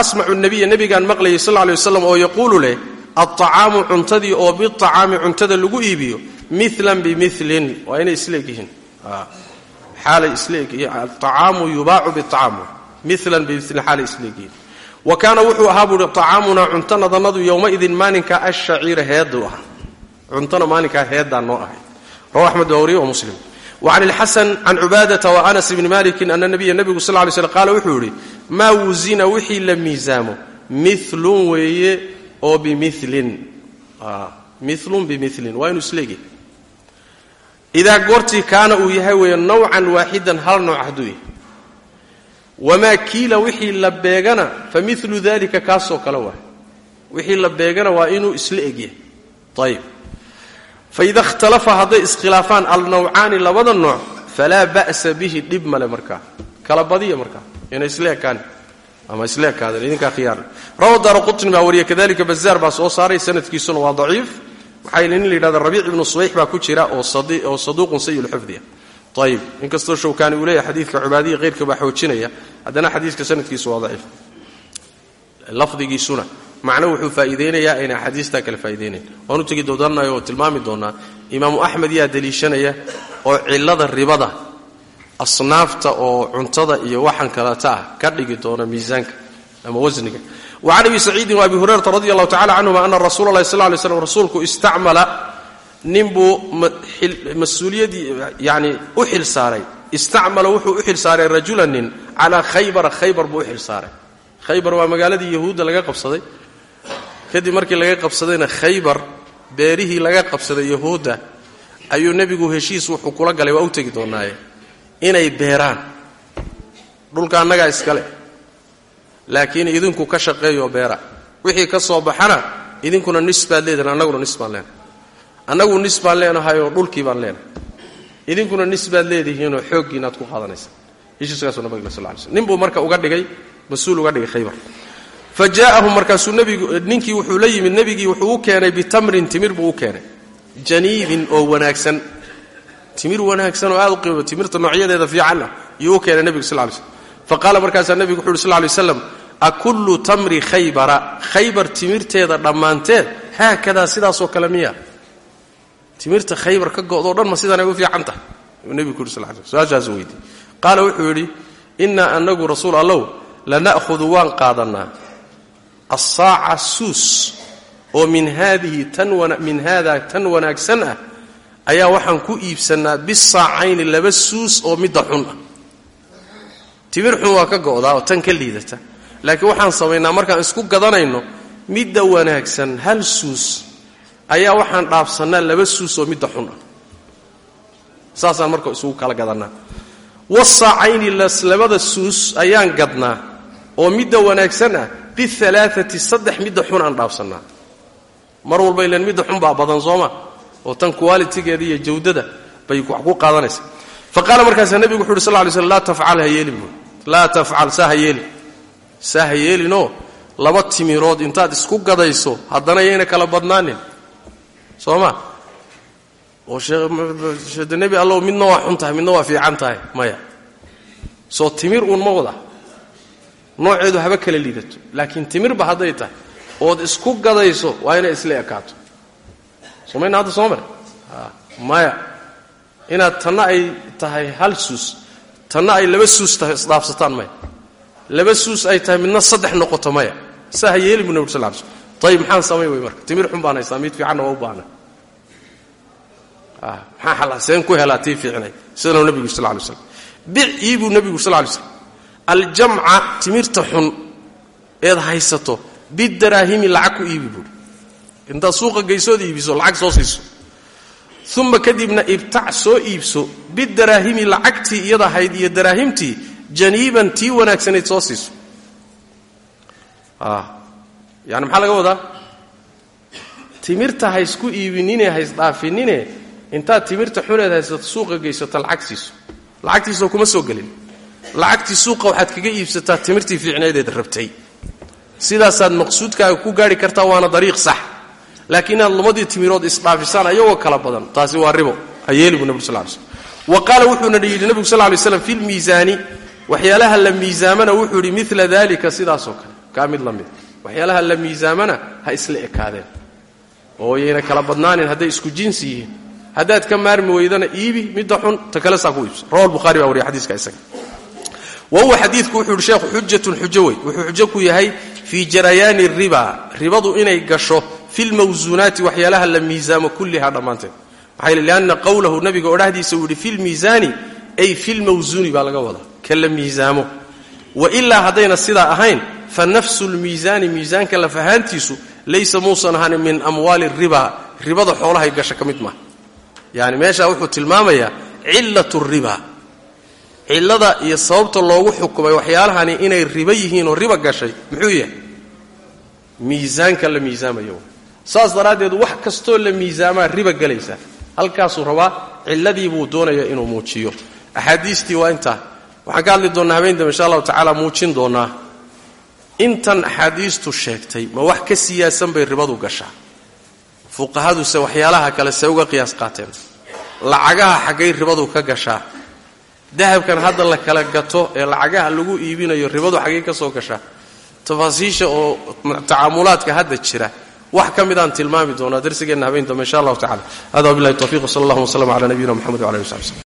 asmacu nabiya nebigaan maqlayay sal lla alay waslam oo yaquulu leh alطacaamu cuntadii oo biطacaami cuntada lagu iibiyo milan bimilin waa inay isleeg yihiin xaalay isleeg acaamu yubaacu biacaam milan bimilin xaalay isleeg yihiin wa kaana wuxuu ahaa buuhi acaamunaa cuntanadannadu yowmaidin maalinkaa ashaciira heedu ahaa. Cuntana maalinkaa heedaa noo ahay. Rawa axmed baa wariye muslim. Wa can ilxasan can cubaadata wa anas bni malikin ana nabiya nebigu sal lay slm qaala wuxuu yidhi maa wusina wixii la miisaamo milun weeye oo bimilin milun bimilin waa inuu isleegyahay idaa goortii kaana uu yahay weeye nawcan waaxidan hal nooc hadduu yahay wamaa kiila wixii la beegana fa milu dalika kaasoo kale waay wixii la beegana waa inuu isla egyahay ayib faida ikhtalafa hadday iskhilaafaan alnawcaani labada nooc falaa ba'sa bihi dhib male markaa kala badiya markaa inay isla ekaan ama isla ekaadeen idinkaa khiyaarle rawa daara qutni baa wariya kadalika bazaar baa soo saaray sanadkiisuna waa daciif. Maxaa yili nin la yidhahda rabiic ibnu subayx baa ku jira oo saduuqun ayib inkastoo shawkaani uu leeyahay xadiidka cubaadiya keyrka baa xoojinaya. Haddana xadiiska sanadkiisu waa daciif. Lafdigiisuna macno wuxuu faa'iideynayaa ayna axaadiistaa kale faa'iideynayn. Waanu tegi doodanayo oo tilmaami doonaa imaamu axmed yaa deliishanaya oo cillada ribada asnaafta oo cuntada iyo waxan kaleta ah ka dhigi doona miisaanka ama wasniga. Wa can abi saciidin wa abi hurayrata radi allahu tacala canhuma ana rasuula allahi sal ly slam rasuulku ninbuu mas'uuliyadii yani u xil saaray. Istacmala wuxuu u xil saaray rajula nin calaa khaybara khaybar buu u xil saaray. Khaybar waa magaaladii yahuudda laga qabsaday. Kadib markii laga qabsadayna khaybar beerihii laga qabsaday yahuudda ayuu nebigu heshiis wuxuu kula galay waa u tegi doonaaye inay beeraan. Dhulka annagaa iskale laakiin idinku ka shaqeeyoo beera. Wixii ka soo baxana idinkuna nis baad leedihin annaguna nis baan leenahay annagu nis baan leenahayoo dhulkii baan leenahay. Idinkuna nis baad leedihiinoo xooggiinaad ku qaadanaysa. Heshiiskaasuu nabig sal ly slm nin buu marka uga dhigay mas'uul uga dhigay khaybar. Fa jaa'ahu markaasuu nebigu ninkii wuxuu la yimid nebigii wuxuu u keenay bitamrin timir buu u keenay. Janiibin oo wanaagsan. Timir wanaagsan oo aad u qiimo timirta noocyadeeda fiican ah yuu u keenay nebigu sal ly slm fa markaasaa nebigu wuxu uhi sl lay slam akullu tamri khaybara? Khaybar timirteeda dhammaanteed haakadaa sidaasoo kale miya timirta khaybar ka go'doo dhan ma sidanay u fiican tahay. Uu nebigu yuri sal l su'aashaasu weydiy qaala wuxuu yidhi innaa anagu rasuul allow lana'hudu waan qaadannaa. Assaaca suus oo min haadihi min haadaa tan wanaagsan ah ayaa waxaan ku iibsannaa bisaacayni laba suus oo midda xun ah. Timir xun waa ka go'daa oo tan ka liidata. Laakiin waxaan samaynaa markaan isku gadanayno midda wanaagsan hal suus ayaa waxaan dhaafsannaa laba suus oo midda xun. Saasaan marka isugu kala gadannaa wasaacayni labada suus ayaan gadnaa oo midda wanaagsan ah bialaaati saddex midda xun aan dhaafsannaa. Mar walba ilan midda xun baa badan sooma oo tan qualitigeeda iyo jawdada bay wax ku qaadanaysa. Fa qaala markaasaa wuxu uhi sal lay slm laa tafcal ha yeelin laa tafcal saa ha saa ha laba timirood intaad isku gadayso haddana yayna kala badnaanin soo ma oo sheede nebi allow midna waa xun tahay midna waa fiican tahay maya. Soo timir uun ma wada. Nooceedu haba kala liidato laakiin timirba hadday tahay. Ood isku gadayso waa inay isla ekaato. Somayna hadda soo mare maya inaad tanna ay tahay hal suus tanna ay laba suus tahay isdhaafsataan maya. Laba suus ay tahay midna saddex noqoto maya. Saa ha yeeli bu nabig sal ly slm ayib maxaan samay wey marka timir xun baan mid fiicanna waa u baahna maxaa xala seen ku helaa tii fiicnay sidanu nebigu sal lay slam bic iibuu nebigu sal lay slam aljamca timirta xun eed haysato bidaraahimi lacag ku iibi buui intaad suuqa iibiso lacag soo siiso uma kadibna ibtac soo iibso bidaraahimi lacagtii iyada ahayd iyo daraahimtii janiiban tii wanaagsanayd soo siiso yani maxaa laga wadaa? Timirta haysku iibinine haysdhaafinine intaad timirta xuneed haysato suuqa geysato lacag siiso lacagtiisoo kuma soo gelin. Lacagtii suuqa waxaad kaga iibsataa timirtii fiicneedeed rabtay. Sidaasaad maqsuudkaaga ku gaari kartaa waana dariiq sax. Laakiin inaad lamadii timirood isdhaafisaan ayagoo kala badan taasi waa ribo. Ha bu nabig sal lay slm wa qaala wuxuuna yidhi nebigu sal lay slam fi lmiisaani waxyaalaha la miisaamana wuxuu yidhi mila dalika sidaasoo kale. Kaa mid la mid waxyaalaha la miisaamana ha isla ekaadeen. Oo yayna kala badnaanin hadday isku jinsi yihiin. Haddaad ka maarmi weydana iibi midda xun ta kale saa ku iibso rawa buhari baa wariya xadiiska isaga. Wa huwa xadiidku wuxuu yidhi sheekhu xujatun xujo wey wuxuu xujo ku yahay fii jarayaani riba ribadu inay gasho fi lmawsuunaati waxyaalaha la miisaamo kullihaa dhammaanteed. Maxaa yili lianna qowlahu nabiga odhahdiisa uu yidhi fi ay fi lmawsuuni baa laga wadaa. Ka la miisaamo. Wa ilaa haddayna sidaa ahayn fa nafsu lmiisaani miisaanka lafahaantiisu laysa muusan ahanin min amwaali riba. Ribada xoolahay gasha ka mid maaha yani meeshaa wuxuu tilmaamayaa cillat riba. Cillada iyo sababta loogu xukumay waxyaalahani inay ribo yihiin oo riba gashay muxuu yahay? Miisaanka la miisaamayo. Saas daraaddeed wax kastoo la miisaamaa riba gelaysa halkaasuu rabaa cilladii buu doonaya inuu muujiyo. Axaadiistii waa intaa. Waxaan ka hadli doonnaa habeen dambe insha allahu tacaala muujin doonnaa intan axaadiistu sheegtay ma wax ka siyaasan bay ribadu gashaa. Fuqahaduse waxyaalaha kale see uga qiyaas qaateen. Lacagaha xaggay ribadu ka gashaa. Dahabkan hadda la kala gato ee lacagaha lagu iibinayo ribadu xaggay ka soo gashaa. Tafaasiisha oo tacaamulaadka hadda jira wax ka midaan tilmaami doonaa darsigeenna habeen dambe insha allahu tacala hada wabilahi tawfiq sal allahuma wslm cala nabiyina mxamed wala ali w sabi slm